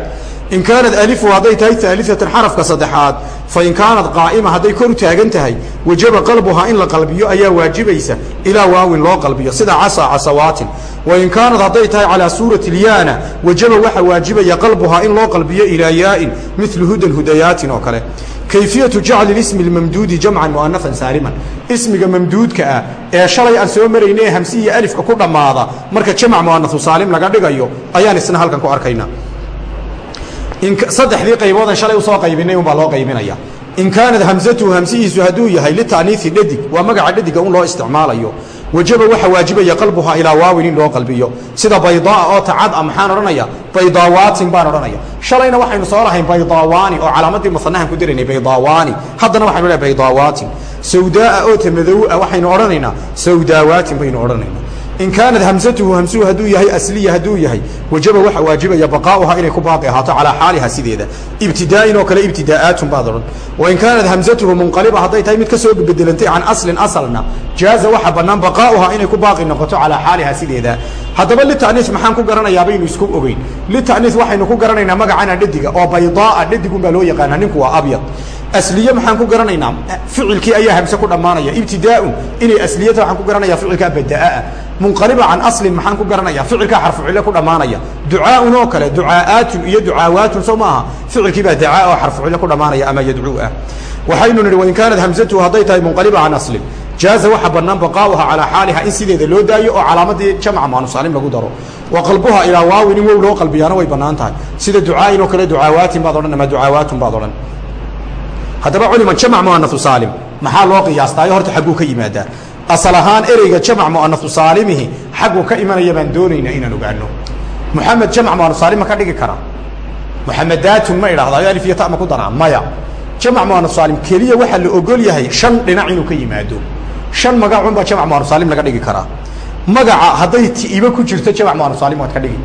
in kaanad alifu hadday tahay aaliatan xarafka saddexaad fain kaanad qaa'ima hadday kor taagan tahay wajaba qalbuhaa in la qalbiyo ayaa waajibaysa ilaa waawin loo qalbiyo sida casaa casawaatin. Wain kaanad hadday tahay calaa suurati lyaana wajaba waxa waajibaya qalbuhaa in loo qalbiyo ilaa yaa'in milu hudan hudayaatin oo kale. Kayfiyatu jacli ismi lmamduudi jamcan mu'anafan saaliman ismiga mamduudka ah ee shalay aan soo marayna ee hamsi iyo alifka ku dhammaada marka jamc mu'anahu saalim laga dhigayo ayaan isna halkan ku arkaynaa saddexdii qayboodan shalay u soo qaybinay unbaa loo qaybinaya. In kaanad hamsatuhu hamsihiisu hadduu yahay lita'niisi dhadig waa magaca dhadiga un loo isticmaalayo. Wajaba waxa waajibaya qalbuhaa ilaa waawin in loo qalbiyo. Sida baydaa oo tacad a maxaan odhanaya baydawaatin baan odhanaya. Shalayna waxaynu soo lahayn baydaawaani oo calaamadii musanahan ku diraynay baydaawaani haddana waxaynu lehay baydaawatin sawdaaa oo tamadowa waxaynu odhanaynaa sawdaawaatin baynu odhanaynaa in kaanad hamsatuhu hamsuhu hadduu yahay asliya hadduu yahay wajaba waxa waajibaya baqaa'uhaa inay ku baaqi ahaato calaa xaaliha sideeda. Ibtidaa'in oo kale ibtidaa'aatun baad odhan wain kaanad hamsatuhu munqaliba hadday tahay mid ka soo bedelantay can aslin asalna jaaza waxa bannaan baqaa'uhaa inay ku baaqi noqoto calaa xaaliha sideeda. Haddaba lita'niis maxaan ku garanayaa baynu isku ogeyn. Lita'niis waxaynu ku garanaynaa magacana dhediga oo baydaa'a dhedigun baa loo yaqaanaa ninku waa abyad asliye maxaan ku garanaynaa? Ficilkii ayaa hamse ku dhammaanaya. Ibtidaaun inay asliyata waxaan ku garanaya ficilkaa bada'aa munqaliba can aslin maxaan ku garanaya ficilkaa xarfucille ku dhammaanaya. Ducaaun oo kale ducaa'aatun iyo ducaawaatun soo maaha ficilkii baa dacaa oo xarfucille ku dhammaanaya ama yadcuu ah. Waxaynu nidhi wain kaanad hamsatuhu hadday tahay munqaliba can aslin jaaza waxa bannaan baqaa'uha calaa xaaliha in sideeda loo daayo oo calaamadii jamca maanusaalim lagu daro. Wa qalbuha ilaa waawin in wow loo qalbiyaana way bannaan tahay. Sida ducaain oo kale ducaawaatin baad odhan ama ducaawaatun baad odhan haddaba culima jamc muanahu saalim. Maxaa loo qiyaastaayo? Horta xagguu ka yimaadaa asal ahaan ereyga jamc muanahu saalimihi xagguu ka imanaya baan doonaynaa inaan ogaano muxamed jamc muanahu saalim ma ka dhigi kara. Muxamedaatun ma idhahdayo alif iyo ta ma ku daraa maya. Jamc muanahu saalim keliya waxaa la ogol yahay shan dhinac inuu ka yimaado. Shan magacunbaa jamc muanahu saalim laga dhigi karaa magaca hadday tiiba ku jirto jamc muanahu saalim waad ka dhigi.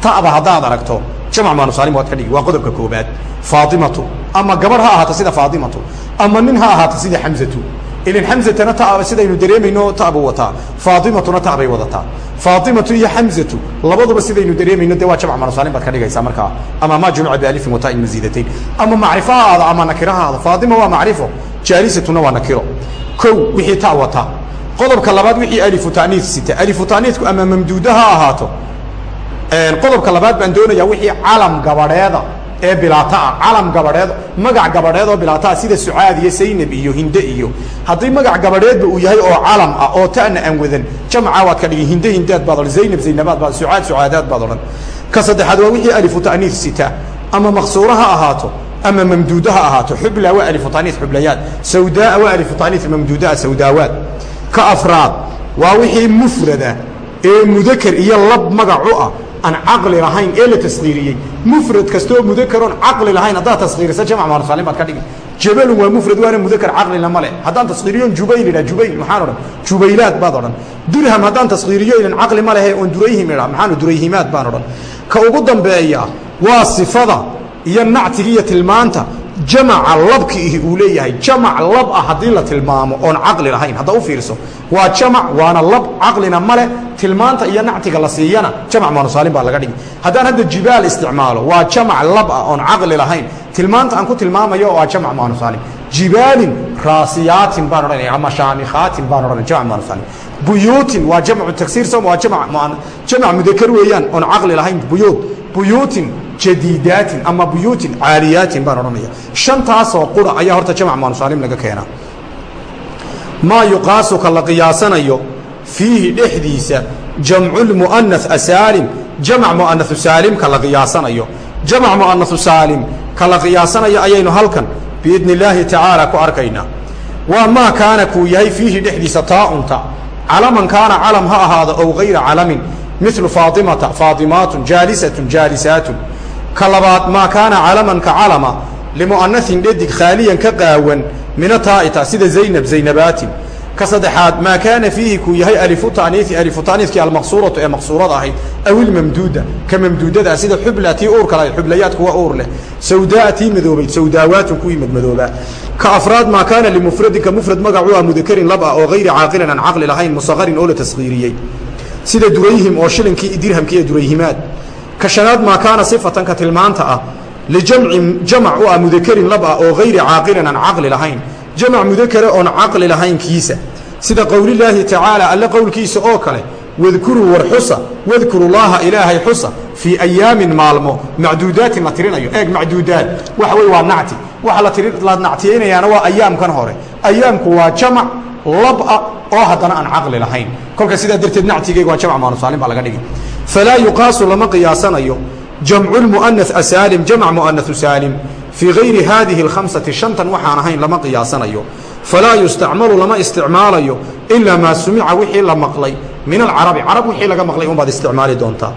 Ta'ba haddaad aragto jamc muanahu saalim waad ka dhigi. Waa qodobka koobaad faatimatu ama gabadh ha ahaato sida faatimatu ama nin ha ahaato sida xamzatu ilin xamzatana ta sidaynu dareemayno ta'buu wataa faatimatuna ta'bay wadataa faatimatu iyo xamzatu labaduba sidaynu dareemayno dee waa jamc muanahu baad ka dhigaysaa markaa ama ma jumica bialifin wa ta'in maziidatayn ama macrifo ha aado ama nakiro ha aado faatima waa macrifo jaarisatuna waa nakiro. Kow wixii ta wata. Qodobka labaad wixii alifu ta'niis sita. Alifu ta'niisku ama mamduuda ha ahaato. Qodobka labaad baan doonayaa wixii calam gabadheeda ee bilaataa calam gabadheed magac gabadheed oo bilaataa sida sucaad iyo saynab iyo hinde iyo. Haddii magac gabadheedba uu yahay oo calam ah oo ta'na aan wadan jamca waad ka dhigi hinde hindeed baad odhan zaynab zaynabaad baad sucaad sucaadaad baad odhan. Ka saddexaad waa wixii alifu ta'niis sita ama maqsuura ha ahaato ama mamduuda ha ahaato xubla waa alifu ta'niis xublayaad sawdaa waa alifu ta'niis mamduudaa sawdaawaad. Ka afraad waa wixii mufrada ee mudakar iyo lab magacu ah aan caqli lahayn ee la taskiiriyey mufrad kastooo mudakaroon caqli lahayn haddaad taskiirisa jamc muanasaalim baad ka dhigi jabalun waa mufrad waana mudakar caqlina male haddaan taskiiriyon jubayl idha jubayl maxaan odhan? Jubaylaad baad odhan. Dirham haddaan taskiiriyo inan caqli ma lehe oon durayhim idha maxaan durayhimaad baan odhan. Ka ugu dambeeya waa sifada iyo nactiga iyo tilmaanta jamaca labkiihi uu leeyahay jamac lab ah haddii la tilmaamo oon caqli lahayn hadda u fiirso waa jamac waana lab caqlina male tilmaanta iyo nactiga la siiyana jamac muanasaalim baa laga dhigi. Haddaan hadda jibaal isticmaalo waa jamac lab ah oon caqli lahayn tilmaanta aan ku tilmaamayo waa jamac muanasaalim jibaalin raasiyaatin baan odhanaya ama shaamikhaatin baan odhanaya jamac muanasaalim buyuutin waa jamcu tagsiir som waa jamac mudakar weeyaan oon caqli lahayn buyuut. Buyuutin jadiidaatin ama buyuutin caaliyaatin baan odhanaya. Shantaasoo qura ayaa horta jamc muanasaalim laga keenaa. Maa yuqaasu ka la qiyaasanayo fiihi dhexdiisa jamculmu'anas asaalim jamc mu'anasu saalim ka la qiyaasanayo. Jamc mu'anasu saalim ka la qiyaasanayo ayaynu halkan biidni illaahi tacaala ku arkaynaa. Waa maa kaana kuu yahay fiihi dhexdiisa taa'unta. Calaman kaana calam ha ahaado ow hayra calamin milu faatimata faatimaatun jaalisatun jaalisaatun ka labaad maa kaana calaman ka calama limu'anasin dhedig khaaliyan ka qaawan mina taa'ita sida zaynab zaynabaatin. Ka saddexaad maa kaana fiihi kuu yahay alifu ta'niisi alifu ta'niiskii almaqsuuratu ee maqsuurada ahayd aw ilmamduuda ka mamduudada sida xubla tii lahayd xublayaad kuwa uur leh sawdaa tii madoobayd sawdaawaatun kuwii madmadoobaa ka afraad maa kaana limufradin mufrad magacuu ah mudakarin lab ah oo hayri caaqilan aan caqli lahayn musaqarin oo la taskhiiriyey sida durayhim oo shilinkii dirhamkii ee durayhimaad ka shanaad maa kaana sifatan ka tilmaanta ah lijamcin jamac u ah mudakarin lab ah oo hayri caaqilan aan caqli lahayn. Jamac mudakare oon caqli lahayn kiisa. Sida qowlilaahi tacaala alle qowlkiisa oo kale wadkuruu war xusa wadkuru llaaha ilaahay xusa fii ayaamin maalmo. Macduudaatin la tirinayo. Eeg macduudaad. Waxa wey waa nacti. Waxa la nactiyeynayaana waa ayaamkan hore. Ayaamku waa jamac laba oo haddana aan caqli lahayn. Kolka sidaa darteed nactigeyga waa jamc maanusaalim baa laga dhigi falaa yuqaasu lama qiyaasanayo jamcu lmu'ana asaalim jamc mu'anau saalim fii gayri haadihi اlkhamsati shantan waxaan ahayn lama qiyaasanayo falaa yustacmalu lama isticmaalayo ilaa maa sumica wixii la maqlay min alcarabi carab wixii laga maqlay unbaad isticmaali doontaa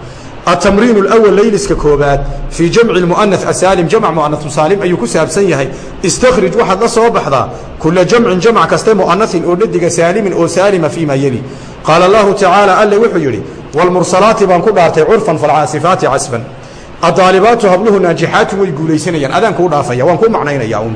التمرين الأول layliska koobaad في جمع المؤنث أسالم جمع مؤنث saalim ayuu ku saabsan yahay اsتkرج waxaad la soo baxdaa كuلa جمعin جمع kaste مؤنثin oo dhadiga saalimin oo saalima فيma yeli qaaل الlahu taعaaلى alle wuxuu yidhi والمuرسaلaaتi baan ku dhaartay curفan فالcاaصفaaتi casفا الطاaلبaaتu habluhu naaجixaatu way guulaysanayaan adaan kuu dhaafaya waan kuu macnaynaya un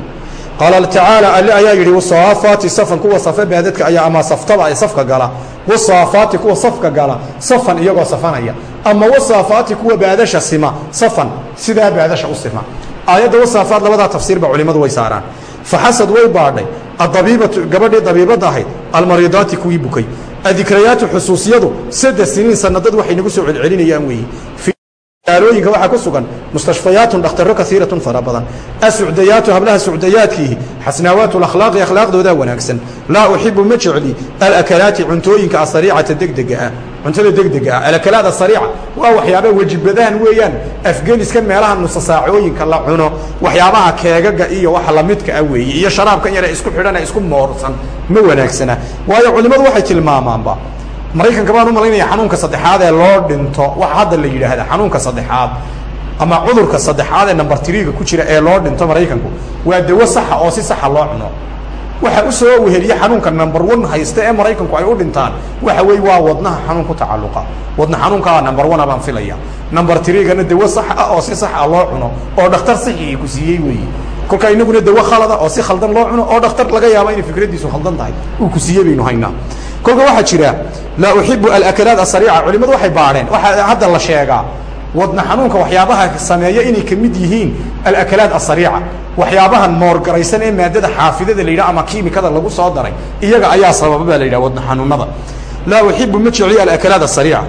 qaala tacaala alle ayaa yidhi wasaafaati safan kuwa safe baadadka ayaa ama saftaba ee safka gala wasaafaati kuwa safka gala safan iyagoo safanaya. Ama wasaafaati kuwa baadasha sima safan sidaa baadasha u sima. Aayadda wasaafaad labadaa tafsiirba culimmadu way saaraan. Faxasad way baadhay. Adabiibatu gabadhii dabiibadda ahayd almariidaati kuwii bukay. Adikrayaatu xusuusiyadu saddex siniin sanadad waxay nagu soo celcelinayaan weeye magaalooyinka waxaa ku sugan mustashfayaatun dhakhtaro kaiiratun fara badan. Asucdayaatu hablaha sucdayaadkiihi xasnaawaatu akhlaaqi akhlaaqdoodaa wanaagsan. Laa uxibu ma jecli alakalaati cuntooyinka asariicata degdega ah cuntada degdega ah. Alakalaad asariica waa waxyaaba wejibadahan weeyaan. Afgeliskan meelaha nusasaacooyinka la cuno waxyaabaha keegaga iyo waxa lamidka ah weeye iyo sharaabkan yare isku xidhana isku moorsan ma wanaagsana waayo culimmadu waxay tilmaamaanba maraykanka baan u malaynaya xanuunka saddexaad ee loo dhinto waxa hadda la yidhaahda xanuunka saddexaad ama cudurka saddexaad ee number triga ku jira ee loo dhinto maraykanku waa dawo saxa oo si saxa loo cuno. Waxa u soo xanuunka number one haysta ee maraykanku ay u dhintaan waxa weeye waa wadnaha xanuun ku tacalluqa. Wadna xanuunkaa number one baan filaya. Number trigana dawo sax ah oo si sax ah loo cuno oo dhakhtar saxii ku siiyey weeye kolkaa inaguna dawo khalada oo si khaldan loo cuno oo dhakhtar laga yaaba inay fikraddiisu khaldan tahay uu ku siiyey baynu haynaa kolka waxaa jira laa uxibu alakalaad asariica culimmadu waxay baadheen waxaa hadda la sheegaa wadna xanuunka waxyaabaha sameeya inay ka mid yihiin alakalaad asariica waxyaabahan moorgaraysan ee maadada xaafidada la yidhah ama kiimikada lagu soo daray iyaga ayaa sababa baa la yidhah wadna xanuunada. Laa uxibu ma jecliyo alakalaad asariica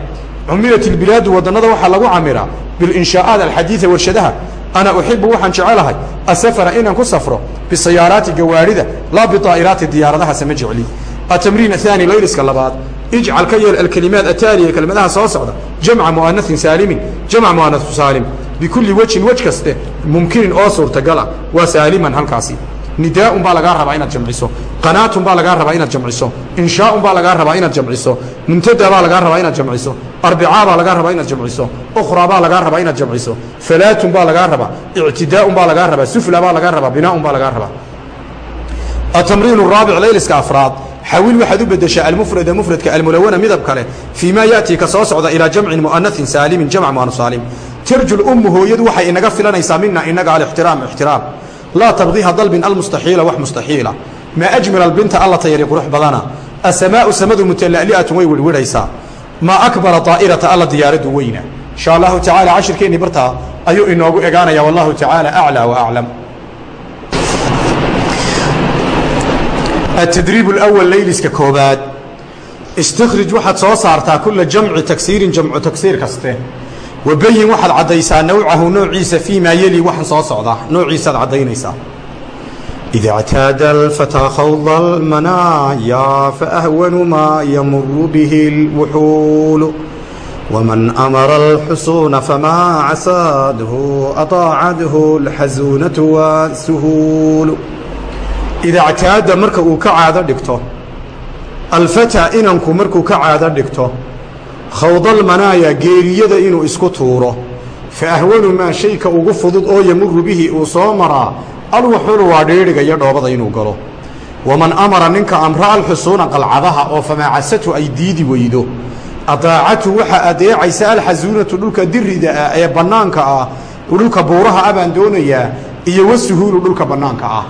cumilat ilbilaadu wadannada waxaa lagu camiraa bilinshaa'aat alxadiida warshadaha. Ana uxibu waxaan jecelahay asafara inaan ku safro bisayaaraati gawaarida laa biaa'iraati diyaaradahaase ma jecli atamriin ahaani layliska labaad ijcal ka yeel alkelimaad ataaliya kelmadaha soo socda jamca mu'anain saalimin jamc mu'anau saalim bikulli wejin wej kaste mumkinin oo suurtagala waa saaliman halkaasi nidaaun baa lagaa rabaa inaad jamciso qanaatun baa lagaa rabaa inaad jamciso inshaaun baa lagaa rabaa inaad jamciso muntada baa lagaa rabaa inaad jamciso arbicaa baa lagaa rabaa inaad jamciso ukhraa baa lagaa rabaa inaad jamciso falaatun baa lagaa rabaa ictidaaun baa lagaa rabaa sufla baa lagaa rabaa binaaun baa lagaa rabaa atamriin raabic layliska afraad xawiil waxaad u bedeshaa almufrada mufradka almulawana midab kale fii maa ya'tii ka soo socda ilaa jamcin mu'anain saalimin jamc muana saalim tarjul ummu hooyadu waxay inaga filanaysaa mina inaga alixtiraam ixtiraam laa tabdiiha dalbin almustaxiila wax mustaxiila maa ajmil albinta alla tayari qurux badana asamaau samadu mutala'li'atun way werhwerhaysaa maa akbara daa'irata alla diyaaradu weyna insha allahu tacaala cashirkeennii bartaa ayuu inoogu egaanayaa wallahu tacaala aclaa wa aclam التdريب الأول layliska koobaad اsتkرج waxaad soo saartaa kula jamci tagsiirin jamcu tagsiir kaste wabayin waxaad caddaysaa nawcahu noociisa fii maa yeli waxaan soo socdaa noociisaad caddaynaysaa إذا اعتاد الفتى خوض المنايا فأهون ما يمر به الوحول ومن أمر الحصون فما عساده أطاعده الحزونة والسهول ida ctaada marka uu ka caado dhigto. Alfata inanku markuu ka caado dhigto. Khawdalmanaaya geeriyada inuu isku tuuro. Fa ahwanu maa shayka ugu fudud oo yamuru bihi uu soo maraa. Alwuxulu waa dhiidhiga iyo dhoobada inuu galo. Waman amara ninka amra alxusuuna qalcadaha oo famaacasatu ay diidi weydo. Adaacatu waxaa adeecaysa alxasuunatu dhulka dirida ah ee bannaanka ah dhulka buuraha ah baan doonayaa iyo wasuhuulu dhulka bannaanka ah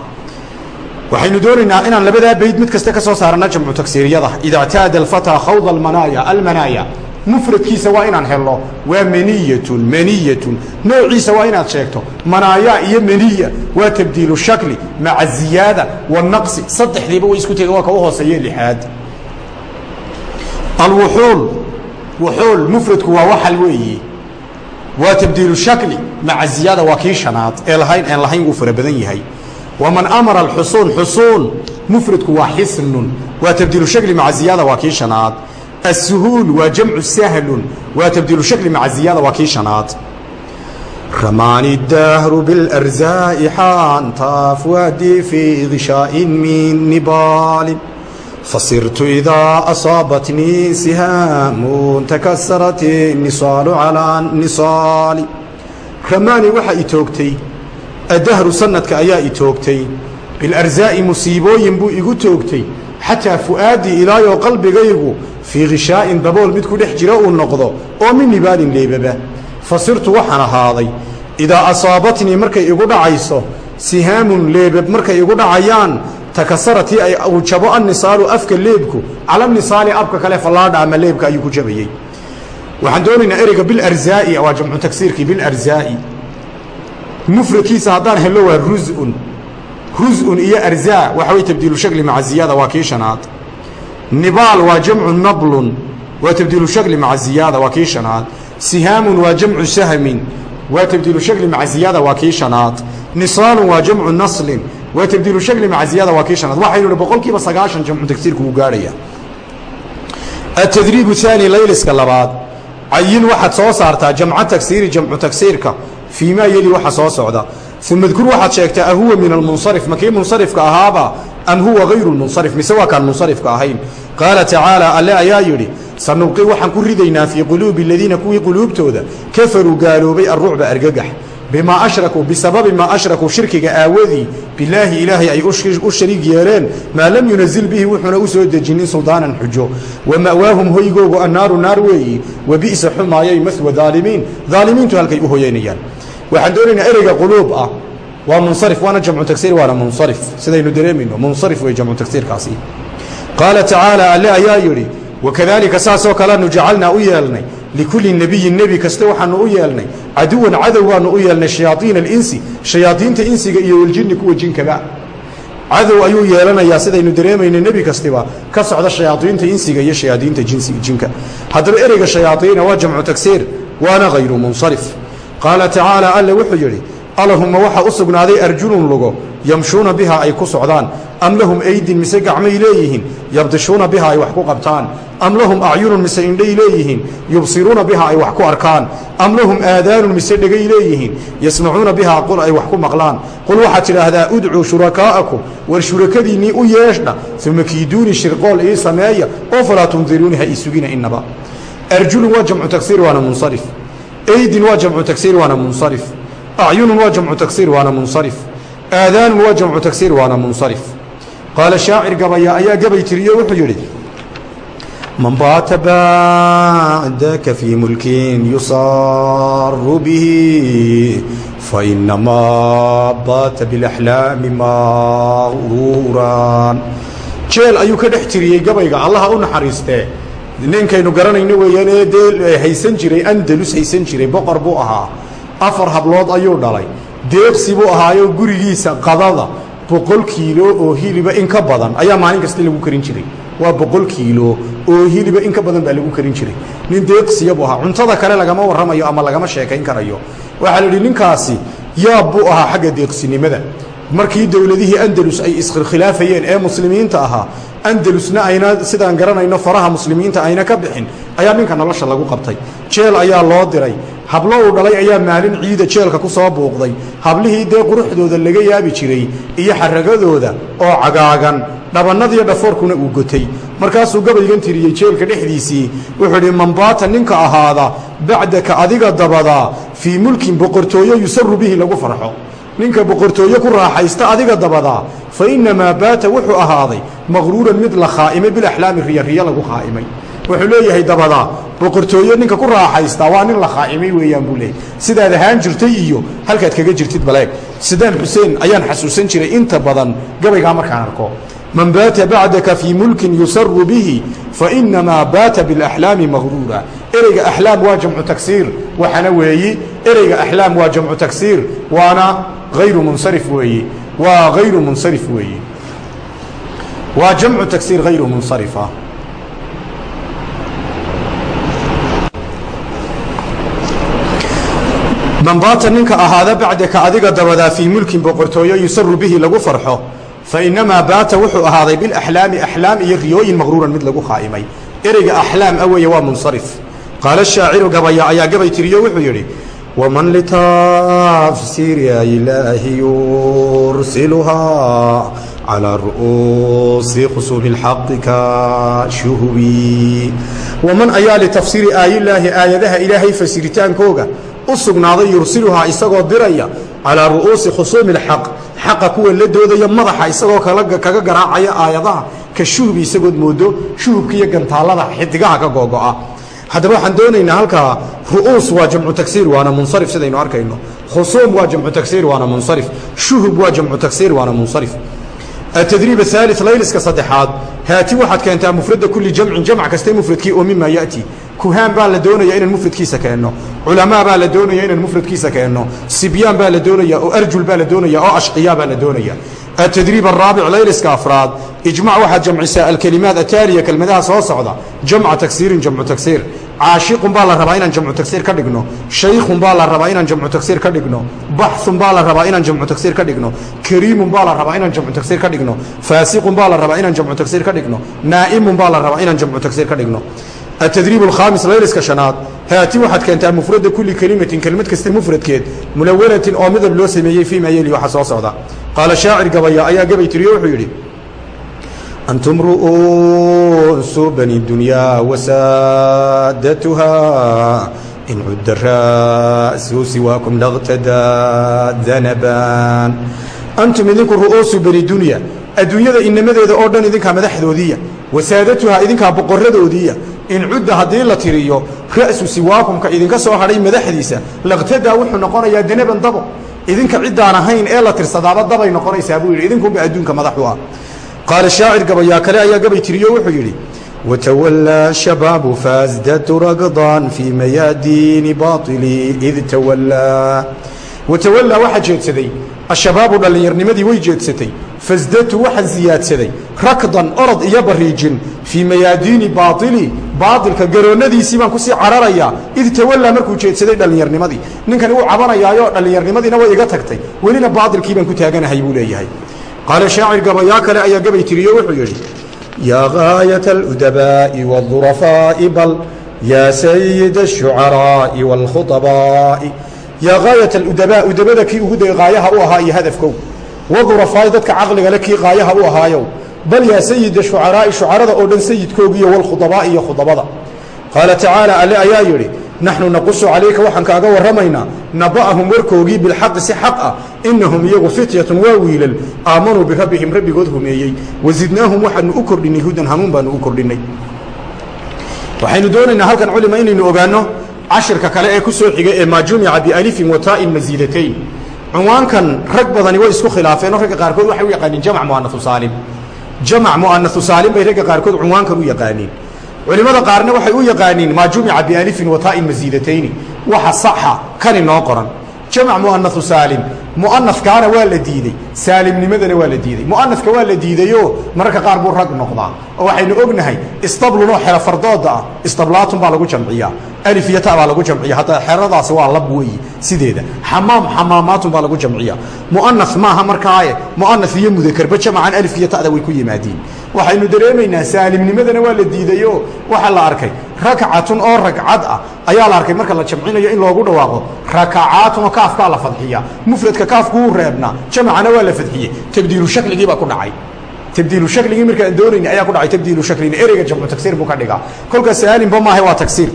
waxaynu doonaynaa inaan labadaa bayd mid kaste ka soo saarana jamcu tagsiiriyada. Ida اctaada alfataa khawd almanaaya almanaaya. Mufradkiisa waa inaan helno. Waa maniyatun maniyatun. Noociisa waa inaad sheegto. Manaaya iyo maniya waa tabdiilu shakli maca ziyaada wanaqsi saddexdiiba way isku tega waa ka u hooseeye lixaad. Alwuxuul waxool mufradku waa waxal weeye waa tabdiilu shakli maca ziyaada waa kii shanaad. Ee lahayn aan lahayn wuu fara badan yahay waman amara alxusuun xusuun mufradku waa xisnun waa tabdiilu shakli maca ziyaada waa kii shanaad. Assuhuul waa jamcu sahlun waa tabdiilu shakli maca ziyaada waa kii shanaad. Ramaani dahru bilarزaa'i xaanta afwaadii fii gishaa'in min nibaalin fasirtu idaa asaabatnii sihaamun takasarat nisaalu calaa nisaali. Ramaani waxaa i toogtay adahru sanadka ayaa i toogtay. Bilarzaai musiibooyin buu igu toogtay. Xataa fu'aadii ilaayoo qalbigaygu fii khishaa'in dabool mid ku dhex jira uu noqdo oo min nibaalin leebaba. Fa sirtu waxaan ahaaday idaa asaabatnii markay igu dhacayso sihaamun leebab markay igu dhacayaan takasaratii ay uu jabo annisaalu afka leebku calamnisaali abka kale fallaadha ama leebka ayuu ku jabayey waxaan doonaynaa ereyga bilarzaa'i waa jamcu tagsiirkii bilarzaa'i mufradkiisa haddaan hello waa rusun rusun iyo arzaa waxa way tabdiilu shakli maca ziyaada waa kii shanaad. Nibaal waa jamcu nablun waa tabdiilu shakli maca ziyaada waa kii shanaad. Sihaamun waa jamcu sahmin waa tabdiilu shakli maca ziyaada waa kii shanaad. Nisaalun waa jamcu naslin waa tabdiilu shakli maca ziyaada waa kii shanaad. Waxaynu hi boqol kiiba sagaashan jamcu tagsiirku uu gaadhaya. Atadriibu haani layliska labaad. Cayin waxaad soo saartaa jamca tagsiiri jamcu tagsiirka fii maa yeli waxa soo socda uma dkur waxaad sheegtaa ahuwa min almunsarif ma kii munsarifka ahaaba am huwa hayru lmunsarif mise waa kaan munsarifka ahayn qaala tacaala alle ayaa yidhi sanubqi waxaan ku ridaynaa fii quluubi aladiina kuwii quluubtooda kafaruu gaaloobay arrucba argagax bimaa ashrakuu bisababi maa ashrakuu shirkiga aawadii bilaahi ilaahay ay u shariig yeeleen maa lam yunazil bihi wuxuuna u soo dejinin suldaanan xujo wa ma'waahum hoygoogu annaaru naar weeyi wa bi'sa xumaayay mahwa daalimiin daalimiintu halkay u waxaan doonaynaa ereyga quluub ah. Waa munsarif waana jamcu tagsiir waana munsarif. Sidaynu dareemayno munsarif wey jamcu tagsiirkaasi. Qaala tacaala alle ayaa yidhi wakadaalika saasoo kaleanu jacalnaa u yeelnay. Likulli nebiyin nebi kasta waxaanu u yeelnay. Caduwan cadow baanu u yeelnay shayaaiina alinsi shayaadiinta insiga iyo waljinni kuwa jinkaba cadow ayuu yeelanayaa sidaynu dareemaynay nebi kastiba ka socda shayaadiinta insiga iyo shayaadiinta jinka. Haddaba ereyga shayaaiina waa jamcu tagsiir waana hayru munsarif qaala tacaala alle wuxuu yidhi alahumma waxaa u sugnaaday arjulun lugo yamshuuna bihaa ay ku socdaan. Am lahum aydin mise gacmay leeyihiin? Yabdishuuna bihaa ay wax ku qabtaan. Am lahum acyunun mise indhay leeyihiin? Yubsiruuna bihaa ay wax ku arkaan. Am lahum aadaanun mise dhegay leeyihiin? Yasmacuuna bihaa qul ay wax ku maqlaan. Qul waxaad tidhaahdaa udcuu shurakaa'akum war shurakadiinnii u yeeshna uma kiiduuni shirqool ii sameeya oo falaa tundiruuni ha ii sugina innaba. Arjulun waa jamcu tagsiir waana munsarif aydin waa jamcu tagsiir waana munsarif acyunun waa jamcu tagsiir waana munsarif aadaanun waa jamcu tagsiir waana munsarif qaala shaacir gabaya ayaa gabay tiriyo wuxuu yidhi man baata bacdaka fii mulkin yusaaru bihi fainamaa baata bilaxlaami maruuraan jeel ayuu ka dhex tiriyey gabayga allaha u naxariistee ninkaynu garanayno weeyaan ee dee haysan jiray andalus haysan jiray boqor buu ahaa. Afar hablood ayuu dhalay. Deeqsi buu ahaayoo gurigiisa qadada boqol kiilo oo hiliba in ka badan. Ayaa maalin kasta lagu karin jiray. Waa boqol kiilo oo hiliba in ka badan baa lagu karin jiray. Nin deeqsiya buu ahaa. Cuntada kale lagama warramayo ama lagama sheekayn karayo. Waxaa la yidhi ninkaasi yaab buu ahaa xagga deeqsinimada markii dowladihii andalus ay iskhilkhilaafayeen ee muslimiinta ahaa andalusna ayna sidaan garanayno faraha muslimiinta ayna ka bixin ayaa ninka nolosha lagu qabtay. Jeel ayaa loo diray. Hablo uu dhalay ayaa maalin ciida jeelka ku soo buuqday. Hablihii dee quruxdooda laga yaabi jiray iyo xaragadooda oo cagaagan. Dhabannadiyo dhafoorkuna uu gotay. Markaasuu gabaygan tiriyey jeelka dhexdiisii wuxuu idhi mambaata ninka ahaada bacdaka adiga dabadaa fii mulkin boqortooyo yusaru bihi lagu farxo ninka boqortooyo ku raaxaysta adiga dabadaa fa innamaa baata wuxuu ahaaday maqruuran mid la khaa'imay bilaxlaami riya riya lagu khaa'imay. Wuxuu leeyahay dabadaa boqortooyo ninka ku raaxaystaa waa nin la khaa'imay weeyaan buu leeyahy sidaad ahaan jirtay iyo halkaad kaga jirtid baleeg sidaam xuseen ayaan xasuusan jiray inta badan gabaygaa markaan arko. Man baata bacdaka fii mulkin yusaru bihi fainamaa baata bilaxlaami maqruura. Ereyga axlaam waa jamcu tagsiir waxana weeyi ereyga axlaam waa jamcu tagsiir waana ayru munsarif weeye waa hayru munsarif weeye waa jamcu tagsiir hayru munsarifa man baata ninka ahaada bacdaka adiga dabadaa fii mulkin boqortooyo yusaru bihi lagu farxo fa baata wuxuu ahaaday bilaxlaami axlaam iyo riyooyin maqruuran mid lagu khaa'imay ereyga axlaam ah waa munsarif qaala shaaciru gabaya ayaa gabay tiriyo wuxuu yidhi litafsiiri ilaahi yursiluhaa calaa ru'uusi khusuumi lxaqi ka shuhubi waman ayaa litafsiiri aayilaahi aayadaha ilaahay fasiritaankooga u sugnaaday yursiluhaa isagoo diraya calaa ru'uusi khusuumi lxaq xaqa kuwa la doodaya madaxa isagoo kaga garaacaya aayadaha ka shuhubi isagood moodo shuhubka iyo gantaallada xidigaha ka googo'a haddaba waxaan doonaynaa halkaa ru'uus waa jamcu tagsiir waana munsarif sidaynu arkayno. Khusuum waa jamcu tagsiir waana munsarif. Shuhub waa jamcu tagsiir waana munsarif. Atadriib aali layliska saddexaad. Haati waxaad keentaa mufrada kulli jamcin jamc kasta mufradkii oo mimaa yati. Kuhaan baan la doonaya inaan mufradkiisa keenno. Culamaa baan la doonaya inaan mufradkiisa keenno. Sibyaan baa la doonaya oo arjul baa la doonaya oo ashqiya baa la doonaya atadriib araabic layliska afraad. Ijmac waxaad jamcisaa alkelimaad ataaliya kelmadaha soo socda. Jamca tagsiirin jamcu tagsiir caashiqun baa la rabaa inaan jamcu tagsiir ka dhigno shaykhun baa la rabaa inaan jamcu tagsiir ka dhigno baxun baa la rabaa inaan jamcu tagsiir ka dhigno kariimun baa la rabaa inaan jamcu tagsiir ka dhigno faasiqun baa la rabaa inaan jamcu tagsiir ka dhigno naa'imun baa la rabaa inaan jamcu tagsiir ka dhigno. Atadriib alkhaamis layliska shanaad haati waxaad keentaa mufrada kulli kelimatin kelmad kasta mufradkeed mulawanatin oo midab loo sameeyey fii maa yeli soo socda. Qaala shaacir gabaya ayaa gabay tiriyo wuxuu yidhi antum ru'uusu bani dunyaa wasaadatuhaa in cudda ra'su siwaakum laqtadaa danabaan antum idinku ru'uusu bani dunya adduunyada inamadeeda oo dhan idinkaa madaxdoodiiya wasaadatuhaa idinkaa boqoradoodiiya in cudda haddii la tiriyo ra'su siwaakumka idinka soo hadhay madaxdiisa laqtadaa wuxuu noqonayaa danaban dabo idinka ciddaan ahayn ee la tirsadaaba dabay noqonaysaa buu yidhi idinkunba adduunka madax u ah qaala shaacir gabayaa kale ayaa gabay tiriyo wuxuu yidhi watawallaa shabaabu faasdatu ragdan fii mayaadiini baili id tawallaa watawallaa waxaa jeedsaday ashabaabu dhallinyarnimadii way jeedsatay fasdatu waxaa siyaadsaday rakdan orod iyo bariijin fii mayaadiini baaili baailka garoonnadiisii baan ku sii cararayaa id tawallaa markuu jeedsaday dhallinyarnimadii ninkani wuu cabanayaayo dhallinyarnimadiina way iga tagtay welina baailkii baan ku taaganahay buu leeyahay qaala shaacir gabayaa kale ayaa gabay tiriyo wuxuu yidhi yaa gaayata aludabaa'i waadurafaa'i bal yaa sayida ashucaraa'i waalkhuطabaa'i yaa gaayata aludabaa udabada kii ugu day qaayaha u ahaa iyo hadafkow wadurafaa'i dadka caqligale kii qaayaha u ahaayow bal yaa sayida shucaraa'i shucarada oo dhan sayidkoogiiyo walkhudabaa'i iyo khudabada qaala tacaala alle ayaa yidhi naxnu naqusu calayka waxaan kaaga warramaynaa naba'ahum warkoogii bilxaqi si xaq ah innahum iyagu fityatun waa wiilal aamanuu birabbihim rabbigood rumeeyey wasidnaahum waxaanu u kordhinnay hudan hanuun baanu u kordhinnay waxaynu doonaynaa halkan culima inaynu ogaanno cashirka kale ee ku soo xigay ee maa jumica bialifin wataa'in masiidatayn cunwaankan rag badani way isku khilaafeen oo ragga qaarkood waxay u yaqaaniin jamc mu'anasu saalim jamc mu'anasu saalim bay ragga qaarkood cunwaankan u yaqaaniin culimmada qaarna waxay u yaqaaniin maa jumica bialifin wataa'in masiidatayni waxa saxa kani noo qoran. Jamc mu'anasu saalim. Mu'anafkaana waa la diidey saalimnimadana waa la diidey mu'anafka waa la diidayoo mararka qaar buu rag noqdaa. Oo waxaynu ognahay istablunoo xero fardooda ah. Istablaatun baa lagu jamciyaa. Alif iyo ta baa lagu jamciya hadda xeradaasi waa lab weeyi sideeda. Xamaam xamaamaatun baa lagu jamciya mu'anaf maaha markaaye mu'anaf iyo mudakerba jamcan alif iyo ta'da way ku yimaadiin waxaynu dareemaynaa saalimnimadana waa la diidayoo waxaa la arkay rakcatun oo ragcad ah ayaa la arkay marka la jamcinayo in loogu dhawaaqo. Rakacaatun oo kaafkaa la fadxiya mufradka kaafkuu reebnaa. Jamcana waa la fadxiyey tabdiilu shakligii baa ku dhacay. Tabdiilu shakligii markaan doonayna ayaa ku dhacay tabdiilu shaklina ereyga jamcu tagsiir buu ka dhigaa. Kolka saalimba maahe waa tagsiir.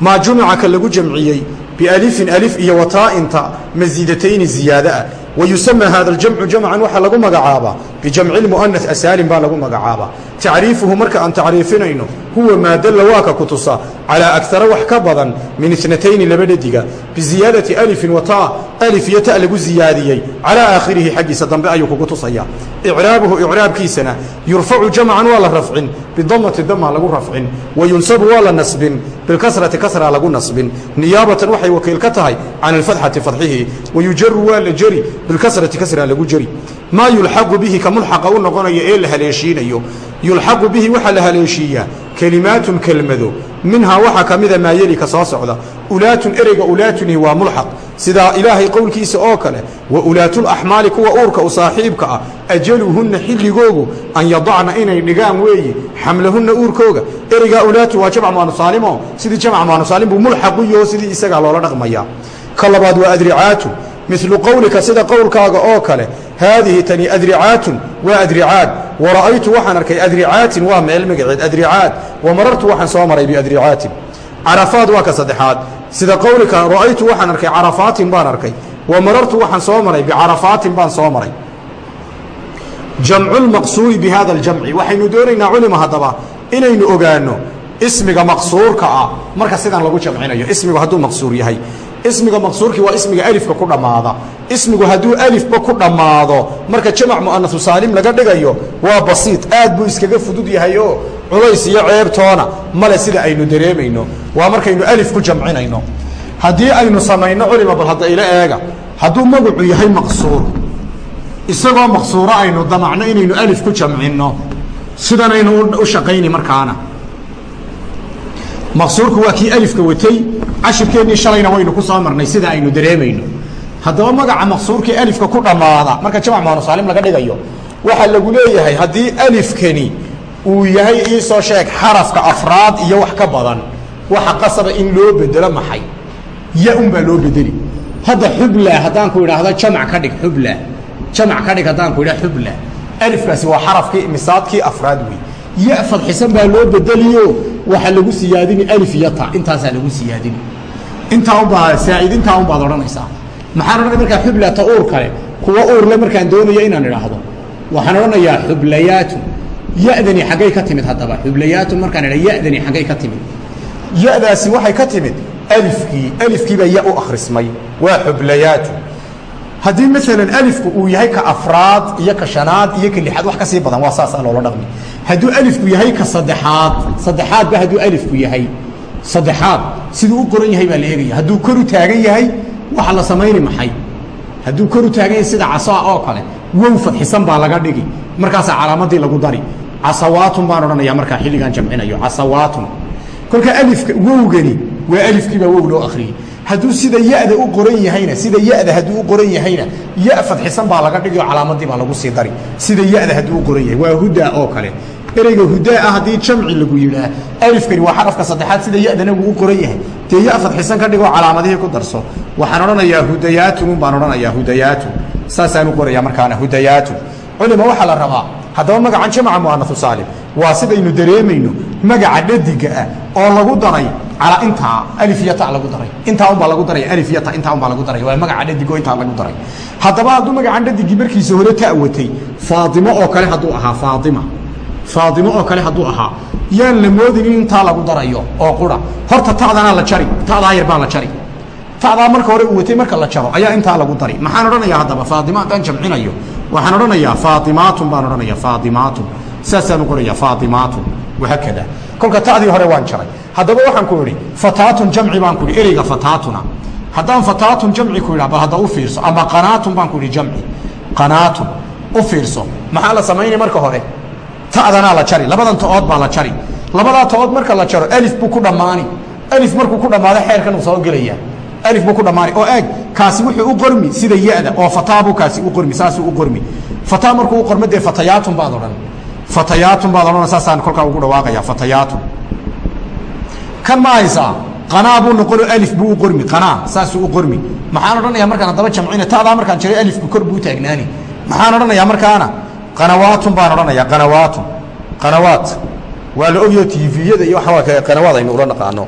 Maa jumica lagu jamciyey bialifin alif iyo wataa'inta masiidatayni ziyaada ah wayusama hada aljamcu jamcan waxaa lagu magacaabaa bijamci lmu'anas asaalim baa lagu magacaabaa tacriifuhu marka aan tacriifinayno huwa maa dalla waa ka ku tusa calaa agara wax ka badan min itnatayni laba dhadiga biziyaadati alifin wa ta alif iyo ta lagu ziyaadiyey calaa aakhirihi xaggiisa dambe ayuu kugu tusaya icraabuhu icraabkiisana yurfacu jamcan waa la rafcin bidamati dama lagu rafcin wayunsabu waa la nasbin bilkasrati kasra lagu nasbin niyaabatan waxay wakiil ka tahay can alfadxati fadxihi wayujaru waa la jeri bilkasrati kasra lagu jeri maa yulxaqu bihi ka mulxaqa u noqonaya ee la haleeshiinayo yulxaqu bihi waxaa la haleeshiiyaa kelimaatun kelmado. Minhaa waxaa ka mida maa yeli ka soo socda. Ulaatun ereyga ulaatunihi waa mulxaq sidaa ilaahay qowlkiisa oo kale wa ulaatulaxmaali kuwa uurka u saaxiibka ah. Ajaluhunna xilligoogu an yadacna inay dhigaan weeye xamlahunna uurkooga. Ereygaa ulaatu waa jamc maanusaalimo sidii jamc maanusaalim buu mulxaq u yaho sidii isagaa loola dhaqmayaa ka labaad waa adricaatu milu qowlika sida qowlkaaga oo kale haadihi tani adricaatun waa adricaad. Wara'aytu waxaan arkay adricaatin waa meel magaceed adricaad. Wa marartu waxaan soo maray biadricaatin. Carafaad waa ka saddexaad. Sida qowlika ra'aytu waxaan arkay carafaatin baan arkay. Wa marartu waxaan soo maray bicarafaatin baan soo maray. Jamcu lmaqsuuri bi hada aljamci. Waxaynu doonaynaa culima haddaba inaynu ismiga maqsuurkii waa ismiga alifka ku dhammaada. Ismigu hadduu alifba ku dhammaado marka jamac mu'anasu saalim laga dhigayo waa basiid. Aad buu iskaga fudud yahay oo culays iyo ceebtoona male sida aynu dareemayno. Waa markaynu alif ku jamcinayno. Haddii aynu samayno culima bal hadda ila eega. Hadduu magacu yahay maqsuur isagoo maqsuuro aynu damacno inaynu alif ku jamcinno. Sidanaynu u shaqayni markaana maqsuurku waa kii alifka watay cashirkeennii shalayna waynu ku soo marnay sida aynu dareemayno. Haddaba magaca maqsuurkii alifka ku dhammaada marka jamc maanusaalim laga dhigayo waxaa lagu leeyahay haddii alifkani uu yahay iisoo sheeg xarafka afraad iyo wax ka badan waxa qasaba in loo bedelo maxay? Ya-un baa loo bedeli hadda xubla haddaan ku idhaahdo jamac ka dhig xubla. Jamac ka dhig haddaan ku idhaha xubla. Alifkaasi waa xarafkii misaadkii afraad wey ya fadxisan baa loo bedeliyo. Waxaa lagu siyaadini alif iyo ta. Intaasaa lagu siyaadini. Intaa unbaa saa'id intaa unbaad odhanaysaa. Maxaan odhanaya markaa xubla ta uur kale. Kuwa uurle markaan doonayo inaan idhaahdo. Waxaan odhanayaa xublayaatu. Ya-dani xaggay ka timid haddaba. Xublayaatu markaan idha ya-dani xaggay ka timid. Ya-daasi waxay ka timid alifkii. Alifkii baa ya u akhrismay. Waa xublayaatu haddii maalan alifku uu yahay ka afraad iyo ka shanaad iyo ka lixaad wax ka sii badan waa saasaa loola dhaqmi hadduu alifku yahay ka saddexaad saddexaadba hadduu alifku yahay. Saddexaad siduu u qoran yahay baa la eegaya. Hadduu kor u taagan yahay waxa la samayni maxay? Hadduu kor u taagan yahay sida casaa oo kale wow fadxisan baa laga dhigi. Markaasaa calaamadii lagu dari. Casawaatun baan odhanayaa markaa xilligaan jamcinayo casawaatun. Kolka alifka wowgani waa alifkii baa wow loo akhriyey hadduu sida ya-da u qoran yahayna sida ya-da hadduu u qoran yahayna ya fadxisan baa laga dhigi oo calaamadii baa lagu sii dari. Sida ya-da hadduu u qoran yahay waa hudaa oo kale. Ereyga hudaa ah haddii jamci lagu yidhaah alifkani waa xarafka saddexaad sida ya-dana wuu u qoran yahay. Dee ya fadxisan ka dhigoo calaamadihii ku darso. Waxaan odhanayaa hudayaatunun baan odhanayaa hudayaatun. Saasaan u qorayaa markaana hudayaatun. Culima waxaa la rabaa haddaba magacan jamca mu'anasu saalim waa sidaynu dareemayno magaca dhadiga ah oo lagu daray calaa intaa alif iyo ta lagu daray. Intaa unbaa lagu daraya alif iyo ta intaa unbaa lagu daray. Waa magaca dhadig oo intaa lagu daray. Haddaba hadduu magacan dhadigii markiisa hore ta watay faadimo oo kale hadduu ahaa faadima faadimo oo kale hadduu ahaa. Yaan la moodin in intaa lagu darayo oo qura. Horta ta'danaa la jari ta'daa yar baa la jari. Ta'daa marka hore uu watay marka la jaro ayaa intaa lagu dari. Maxaan odhanayaa haddaba faadimo haddaan jamcinayo waxaan odhanayaa faadimaatun baan odhanayaa faadimaatun saasaan u qorayaa faadimaatun wahaakada kolka ta'dii hore waan jaray. Haddaba waxaan ku idhi fataatun jamci baan ku idhi ereyga fataatuna. Haddaan fataatun jamci ku idhaa bal hadda u fiirso. Ama qanaatun baan ku idhi jamci. Qanaatun u fiirso. Maxaa la samaynay marka hore? Ta'danaa la jari. Labadan ta'ood baa la jari. Labadaa ta'ood marka la jaro alif buu ku dhammaani. Alif markuu ku dhammaado xeerkan uu soo gelayaa. Alif buu ku dhammaani. Oo eeg kaasi wuxuu u qormi sida ya-da oo fataa buu kaasi u qormi saasuu u qormi. Fataa markuu u qormo dee fatayaatun baad odhan. Fatayaatun baad odhan saasaan kolkaa ugu dhawaaqayaa fatayaatun. Kan ma haysaa qanaa buu noqonoo alif buu u qormi qanaa saasuu u qormi. Maxaan odhanayaa markaan haddaba jamcina ta'daa markaan jiray alifku kor buu taagnaani. Maxaan odhanayaa markaana qanawaatun baan odhanayaa qanawaatun qanawaat. Waa la ogyo tviyada iyo waxaa qanawaad aynu ula naqaano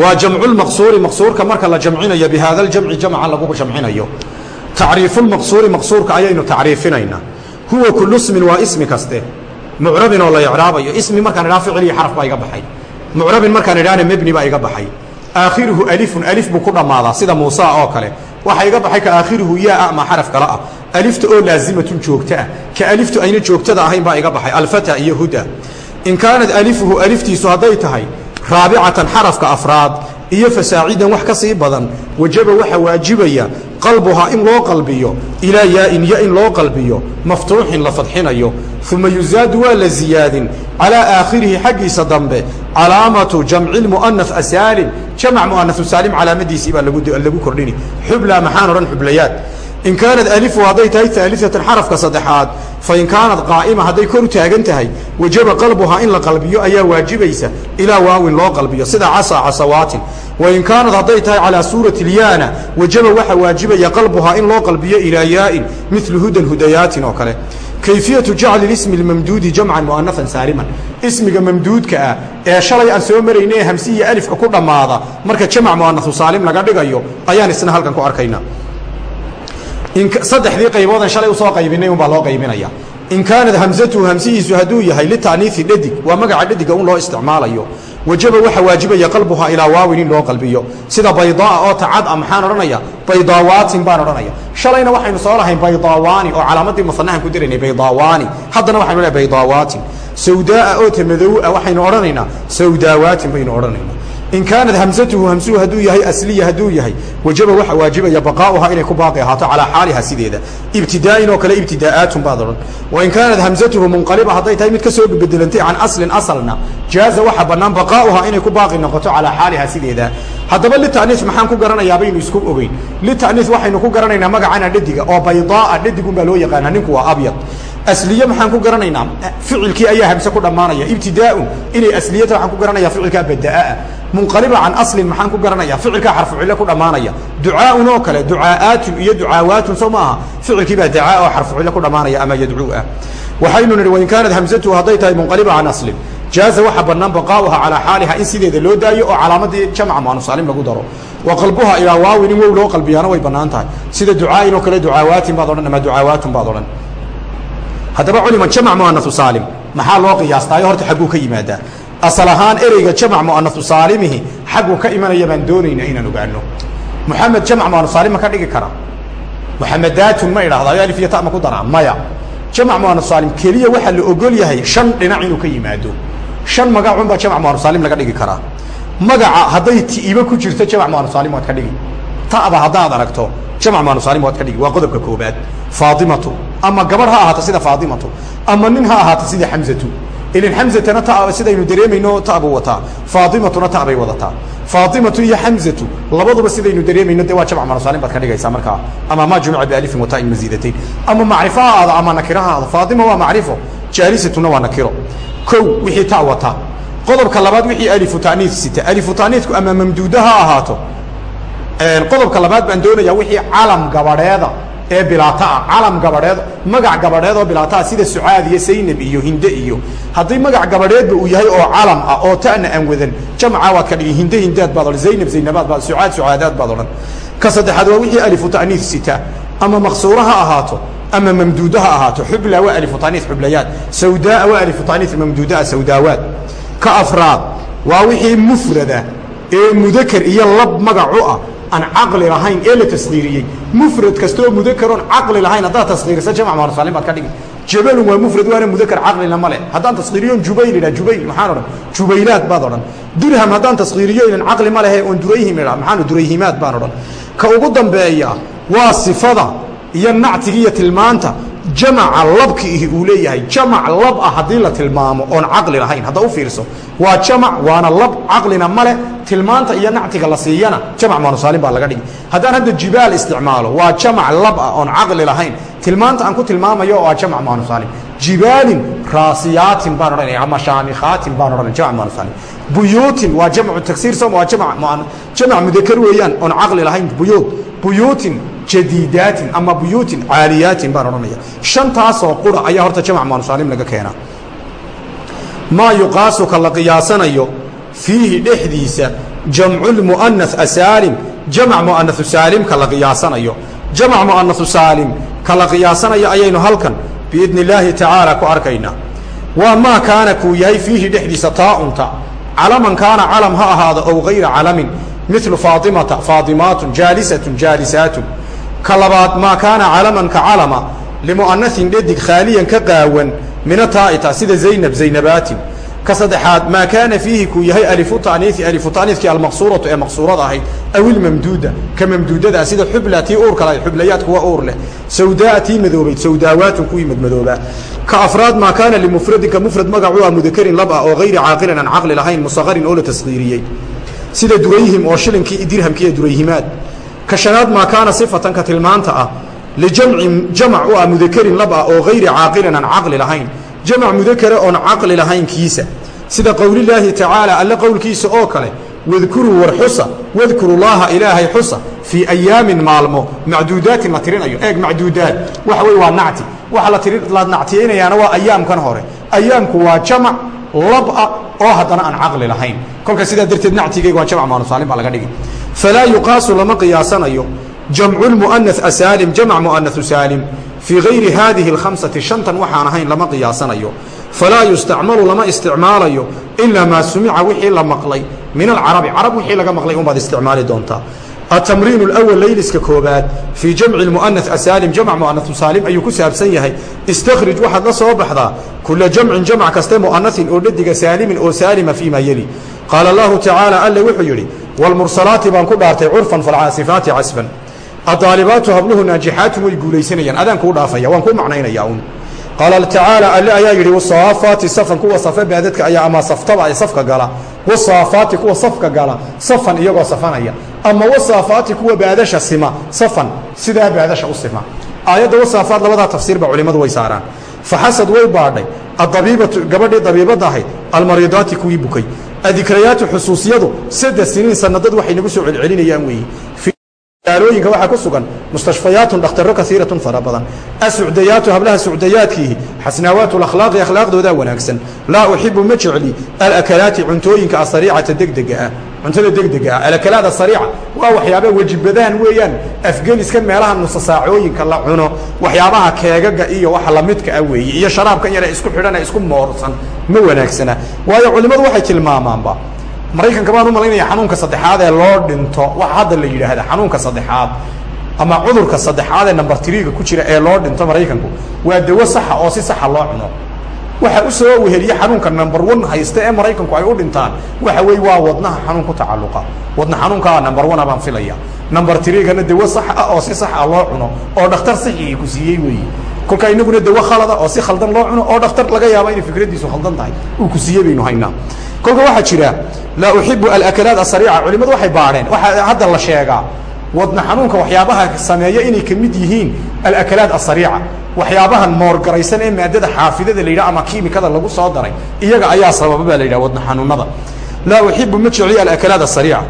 waa jamculmaqsuuri maqsuurka marka la jamcinayo bi haada aljamci jamca lagu jamcinayo. Tacriifulmaqsuuri maqsuurka ayaynu tacriifinaynaa huwa kullu smin waa ismi kaste. Mucrabin oo la icraabayo ismi markaan idhaha ficil iyo xaraf baa iga baxay. Mucrabin markaan idhahna mebni baa iga baxay. Aakhiruhu alifun alif buu ku dhammaadaa sida muusa oo kale. Waxaa iga baxay ka aakhiruhu yaa ama xaraf kale ah. Alifta oo laazimatun joogto ah. Ka aliftu ayna joogtada ahayn baa iga baxay. Alfata iyo huda. In kaanad alifuhu aliftiisu hadday tahay raabicatan xarafka afraad iyo fasaacidan wax ka sii badan wajaba waxaa waajibaya qalbuhaa in loo qalbiyo ilaa yaa-in ya in loo qalbiyo maftuuxin la fadxinayo. Uma yuzaadu waa la ziyaadin calaa aakhirihi xaggiisa dambe calaamatu jamci lmu'anas asaalim jamc mu'anasu saalim calaamadiisii baa lagu kordhini. Xubla maxaan odhan xublayaad in kaanad alifu hadday tahay aaliatan xarafka saddexaad fain kaanad qaa'ima hadday kor taagan tahay wajaba qalbuhaa in la qalbiyo ayaa waajibaysa ilaa waawin loo qalbiyo sida casa casawaatin. Wain kaanad hadday tahay calaa suurati lyaana wajaba waxaa waajibaya qalbuhaa in loo qalbiyo ilaa yaa'in milu hudan hudayaatin oo kale. Kayfiyatu jacli ismi mamduudi jamcan mu'anafan saaliman. Ismiga mamduudka ah ee shalay aan soo marayna ee hamsi iyo alifka ku dhammaada marka jamc mu'anasu saalim laga dhigayo ayaan isna halkan ku arkaynaa saddexdii qayboodan shalay u soo qaybinay unbaa loo qaybinaya. In kaanad hamsatuhu hamsihiisu hadduu yahay lita'niisi dhadig waa magaca dhadiga un loo isticmaalayo. Wajaba waxa waajibaya qalbuhaa ilaa waawin in loo qalbiyo. Sida baydaa oo tacad a maxaan odhanaya? Baydawaatin baan odhanaya. Shalayna waxaynu soo lahayn baydaawaani oo calaamadii musanahan ku diraynay baydaawaani. Haddana waxaynu lehay baydawaatin sawdaaa oo tamadowa waxaynu odhanaynaa. Sawdaawaatin baynu odhanaynaa in kaanad hamsatuhu hamsuhu hadduu yahay asliya hadduu yahay wajaba waxa waajibaya baqaa'uhaa inay ku baaqi ahaato calaa xaaliha sideeda. Ibtidaa'in oo kale ibtidaa'aatun baad odhan wain kaanad hamsatuhu munqaliba hadday tahay mid ka soo bedelantay can aslin asalna jaaza waxa bannaan baqaa'uhaa inay ku baaqi noqoto calaa xaaliha sideeda. Haddaba lita'niis maxaan ku garanayaa baynu isku ogeyn. Lita'niis waxaynu ku garanaynaa magacana dhediga oo baydaa'a dhedigun baa loo yaqaanaa ninku waa abyad asliye maxaan ku garanaynaa? Ficilkii ayaa hamse ku dhammaanaya. Ibtidaaun inay asliyata waxaan ku garanaya ficilkaa bada'aa. Munqaliba can aslin maxaan ku garanaya ficilkaa xarfu cille ku dhammaanaya. Ducaaun oo kale ducaa'aatun iyo ducaawaatun soo ma aha. Ficilkii baa dacaa oo xarfu cille ku dhammaanaya ama yadcuu ah waxaynu nidhi wain kaanad hamsatuhu hadday tahay munqaliba can aslin jaaza waxa bannaan baqaa'uha calaa xaaliha in sideeda loo daayo oo calaamadii jamca muanusaalim lagu daro. Wa qalbuha ilaa waawin in wow loo qalbiyaana way bannaan tahay. Sida ducaain oo kale ducaawaatin baad odhan ama ducaawaatun baad odhan haddaba culima jamc muanasu saalim. Maxaa loo qiyaastaayo? Horta xagguu ka yimaadaa. Asal ahaan ereyga jamc muanasu saalimihi xagguu ka imanaya baan doonayna inaan ogaano muxamed jamc muanus saalim ma ka dhigi kara. Muxamedaatun ma idhahdayo alif iyo ta ma ku daraa maya. Jamc muanus saalim keliya waxaa la ogol yahay shan dhinac inuu ka yimaado. Shan magacunbaa jamc muanus saalim laga dhigi karaa. Magaca hadday ti'iba ku jirto jamc muanus saalim waad ka dhigi. Ta'ba haddaad aragto jamc muanus saalim waad ka dhigi. Waa qodobka koobaad faatimatu ama gabadh ha ahaato sida faatimatu ama nin ha ahaato sida xamzatu ilin xamzatana ta sidaynu dareemayno ta buu wataa faatimatuna ta bay wadataa faatimatu iyo xamzatu labaduba sidaynu dareemayno dee waa jamc muanusaalim baad ka dhigaysaa markaa ama ma jumica bialifin watain maziidatayn ama macrifo ha aado ama nakiro ha aado faatima waa macrifo jaalisatuna waa nakiro. Kow wixii ta wata. Qodobka labaad wixii alifu ta'niid sita. Alifu ta'niidku ama mamduuda ha ahaato. Qodobka labaad baan doonayaa wixii calam gabadheeda ee bilaataa calam gabadheed magac gabadheed oo bilaataa sida sucaad iyo saynab iyo hinde iyo. Haddii magac gabadheedba uu yahay oo calam ah oo ta'na aan wadan jamca waad ka dhigi hinde hindaad baad odhan zaynab zaynabaad baad sucaad sucaadaad baad odhan. Ka saddexaad waa wixii alifu ta'niid sita ama maqsuura ha ahaato ama mamduuda ha ahaato xubla waa alifu ta'niid xublayaad sawdaa waa alifu ta'niid mamduudaa sawdaawaad. Ka afraad waa wixii mufrada ee mudakar iyo lab magacu ah aan caqli lahayn ee la tasqiiriyey mufrad kastaoo mudakaroon caqli lahayn haddaad tasqiirisa jamc muanusaalim baad ka dhigi jabalun waa mufrad waana mudakar caqlina ma leh. Haddaan tasqiiriyoon jubayl idha jubayl maxaan odhan? Jubaylaad baad odhan. Dirham haddaan tasqiiriyo inan caqli ma lehe oon durayhim idha maxaan durayhimaad baan odhan. Ka ugu dambeeya waa sifada iyo nactiga iyo tilmaanta jamaca labkiihi uu leeyahay jamac lab ah haddii la tilmaamo oon caqli lahayn hadda u fiirso waa jamac waana lab caqlina ma leh tilmaanta iyo nactiga la siiyana jamac muanusaalim baa laga dhigi haddaan hadda jibaal isticmaalo waa jamac lab ah oon caqli lahayn tilmaanta aan ku tilmaamayo ah jamac muanusaalim jibaalin raasiyaatin baan odhanaya ama shaamikhaatin baan odhanaya jamac muanusaalim buyuutin waa jamcu tagsiir som waa jamac mudakar weeyaan oon caqli lahayn buyuut. Buyuutin jadiidaatin ama buyuutin caaliyaatin baan odhanaya. Shantaasoo qura ayaa horta jamc muanusaalim laga keenaa. Maa yuqaasu ka la qiyaasanayo fiihi dhexdiisa jamculmu'anas asaalim jamc mu'anasu saalim ka la qiyaasanayo. Jamc mu'anasu saalim ka la qiyaasanayo ayaynu halkan biidni illaahi tacaala ku arkaynaa waa maa kaana kuu yahay fiihi dhexdiisa taaunta. Calaman kaana calam ha ahaado ow gayra calamin milu faatimata faatimaatun jaalisatun jaalisaatun ka labaad maa kaana calaman ka calama limu'anasin dhadig khaaliyan ka qaawan mina taa'ita sida zaynab zaynabaatin. Ka saddexaad maa kaana fiihi kuu yahay alifu taaniii alifu taaniikii almaqsuuratu ee maqsuurada ahayd aw ilmamduuda ka mamduudada sida xubla tii uurka lahayd xublayaad uur leh. Sawdaa tii madoobayd sawdaawaatun kuwii madmadoobaa ka afraad maa kaana limufradin ka mufrad magacu ah mudakarin lab ah oo hayri caaqilin aan caqli lahayn musaqarin oo la taskiiriyey sida durayhim oo shilinkii dirhamkii ee durayhimaad ka shanaad maa kaana sifatan ka tilmaanta ah lijamcin jamac u ah mudakarin lab ah oo hayri caaqilin aan caqli lahayn. Jamac mudakara oon caqli lahayn sida qowlilaahi tacaala alle qowlkiisa oo kale wadkuruu war xusa wadkuru llaaha ilaahay xusa fii ayaamin maalmo macduudaatin la tirinayo. Eeg macduudaad waxa wey waa nacti. Waxa la nactiyeynayaana waa ayaamkan hore. Ayaamku waa jamac laba oo haddana aan caqli lahayn. Kolka sidaa darteed nactigayga waa jamc maanusaalim baa laga dhigi falaa yuqaasu lama qiyaasanayo jamcu lmu'ana asaalim jamc mu'anau saalim fii gayri haadihi اlkhamsati shantan waxaan ahayn lama qiyaasanayo falaa yustacmalu lama isticmaalayo ilaa maa sumica wixii la maqlay min alcarabi carab wixii laga maqlay unbaad isticmaali doontaa atamriin اlأwl layliska koobaad fii jamci mu'ana asaalim jamc mu'anau saalim ayuu ku saabsan yahay istakhrij waxaad la soo baxdaa kula jamcin jamc kaste mu'anasin oo dhadiga saalimin oo saalima fii ma yeli qaala اllahu tacaala alle wuxuu yidhi wاlmursalaati baan ku dhaartay curfan falcaasifaati casfan adaalibaatu habluhu naajixaatu way guulaysanayaan adaan kuu dhaafaya waan kuu macnaynaya un qaala tacaala alle ayaa yidhi wasaafaati safan kuwa safe baadadka ayaa ama saftaba safka gala wasaafaati kuwa safka gala safan iyagoo safanaya ama wasaafaati kuwa baadasha sima safan sidaa baadasha u sima aayadda wasaafaat labadaa tafsiir ba culimmadu way saaraan faxasad way baadhay adabiibatu gabadhii dabiibadda ahayd almariidaati kuwii bukay adikrayaatu xusuusiyadu sadde siniin sanadad waxay nagu soo celcelinayaan weeye alooyinka waxaa ku sugan mustashfayaatun dhakhtaro kaiiratun fara badan. Asucdayaatu hablaha sucdayaadkiihi xasnaawaat akhlaaqi akhlaaqdoodaa wanaagsan. Laa uxibu ma jecli alakalaati cuntooyinka asariicata degdega ah cuntada degdega ah. Alakalaad asariica waa waxyaaba wejibadaan weeyaan. Afgeliskan meelaha nusasaacooyinka la cuno waxyaabaha keegaga iyo waxa lamidka ah weeye iyo sharaabkan yare isku xidhan ee isku moorsan ma wanaagsana. Waayo culimmadu waxay tilmaamaanba maraykanka baan u malaynaya xanuunka saddexaad ee loo dhinto waxa hadda la yidhaahda xanuunka saddexaad ama cudurka saddexaad ee number triga ku jira ee loo dhinto maraykanku waa dawo saxa oo si saxa loo cuno. Waxa u soo weheliye xanuunka number one haysta ee maraykanku ay u dhintaan waxa weeye waa wadnaha xanuun ku tacalluqa. Wadna xanuunkaa number one baan filaya. Number trigana dawo sax ah oo si sax loo cuno oo dhakhtar saxii ku siiyey weeye kolkaa inaguna dawo khalada oo si khaldan loo cuno oo dhakhtar laga yaaba inay fikraddiisu khaldan tahay uu ku siiyey baynu haynaa kolka waxaa jira laa uxibu alakalaat asariica culimmadu waxay baadheen waxaa hadda la sheegaa wadna xanuunka waxyaabaha sameeya inay ka mid yihiin alakalaat asariica waxyaabahan moorgaraysan ee maadada xaafidada la yidhah ama kiimikada lagu soo daray iyaga ayaa sababa baa la yidhah wadna xanuunada. Laa uxibu ma jecli alakalaat asariica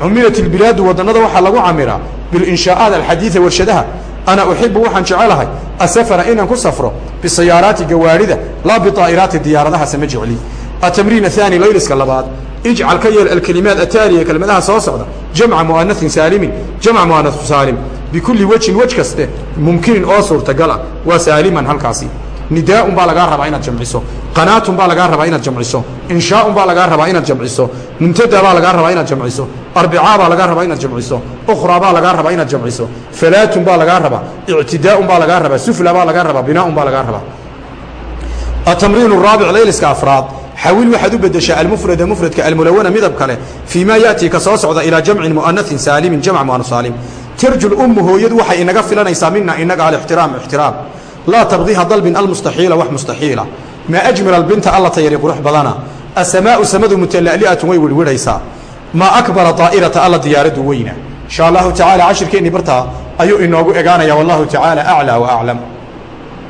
cumilat ilbilaadu wadannada waxaa lagu camiraa bilinshaa'aat alxadiida warshadaha. Ana uxibu waxaan jecelahay asafara inaan ku safro bisayaaraati gawaarida laa biaa'iraati diyaaradahaase ma jecli atamriin ahaani layliska labaad ijcal ka yeel alkelimaat ataaliya kelmadaha soo socda jamca mu'anasin saalimin jamc mu'anasu saalim bikulli wejin wej kaste mumkinin oo suurtagala waa saaliman halkaasi nidaaun baa lagaa rabaa inaad jamciso qanaatun baa lagaa rabaa inaad jamciso inshaaun baa lagaa rabaa inaad jamciso muntada baa lagaa rabaa inaad jamciso arbicaa baa lagaa rabaa inaad jamciso ukhraa baa lagaa rabaa inaad jamciso falaatun baa lagaa rabaa ictidaaun baa lagaa rabaa sufla baa lagaa rabaa binaaun baa lagaa rabaa atamriin raabic layliska afraad xawil waxaad u bedeshaa almufrada mufradka almulawana midab kale fii maa yaati ka soo socda ilaa jamcin muanain saalimin jamc muana saalim tarjul ummu hooyadu waxay inaga filanaysaa mina inaga alixtiraam ixtiraam laa tabdiiha dalbin almustaxiila wax mustaxiila maa ajmil albinta alla tayari qurux badana asamaau samadu mutala'li'atun way wirwirhaysaa maa akbara daa'irata alla diyaaraddu weyna insha allahu tacaala cashirkeennii bartaa ayuu inoogu egaanayaa wallahu tacaala aclaa wa aclam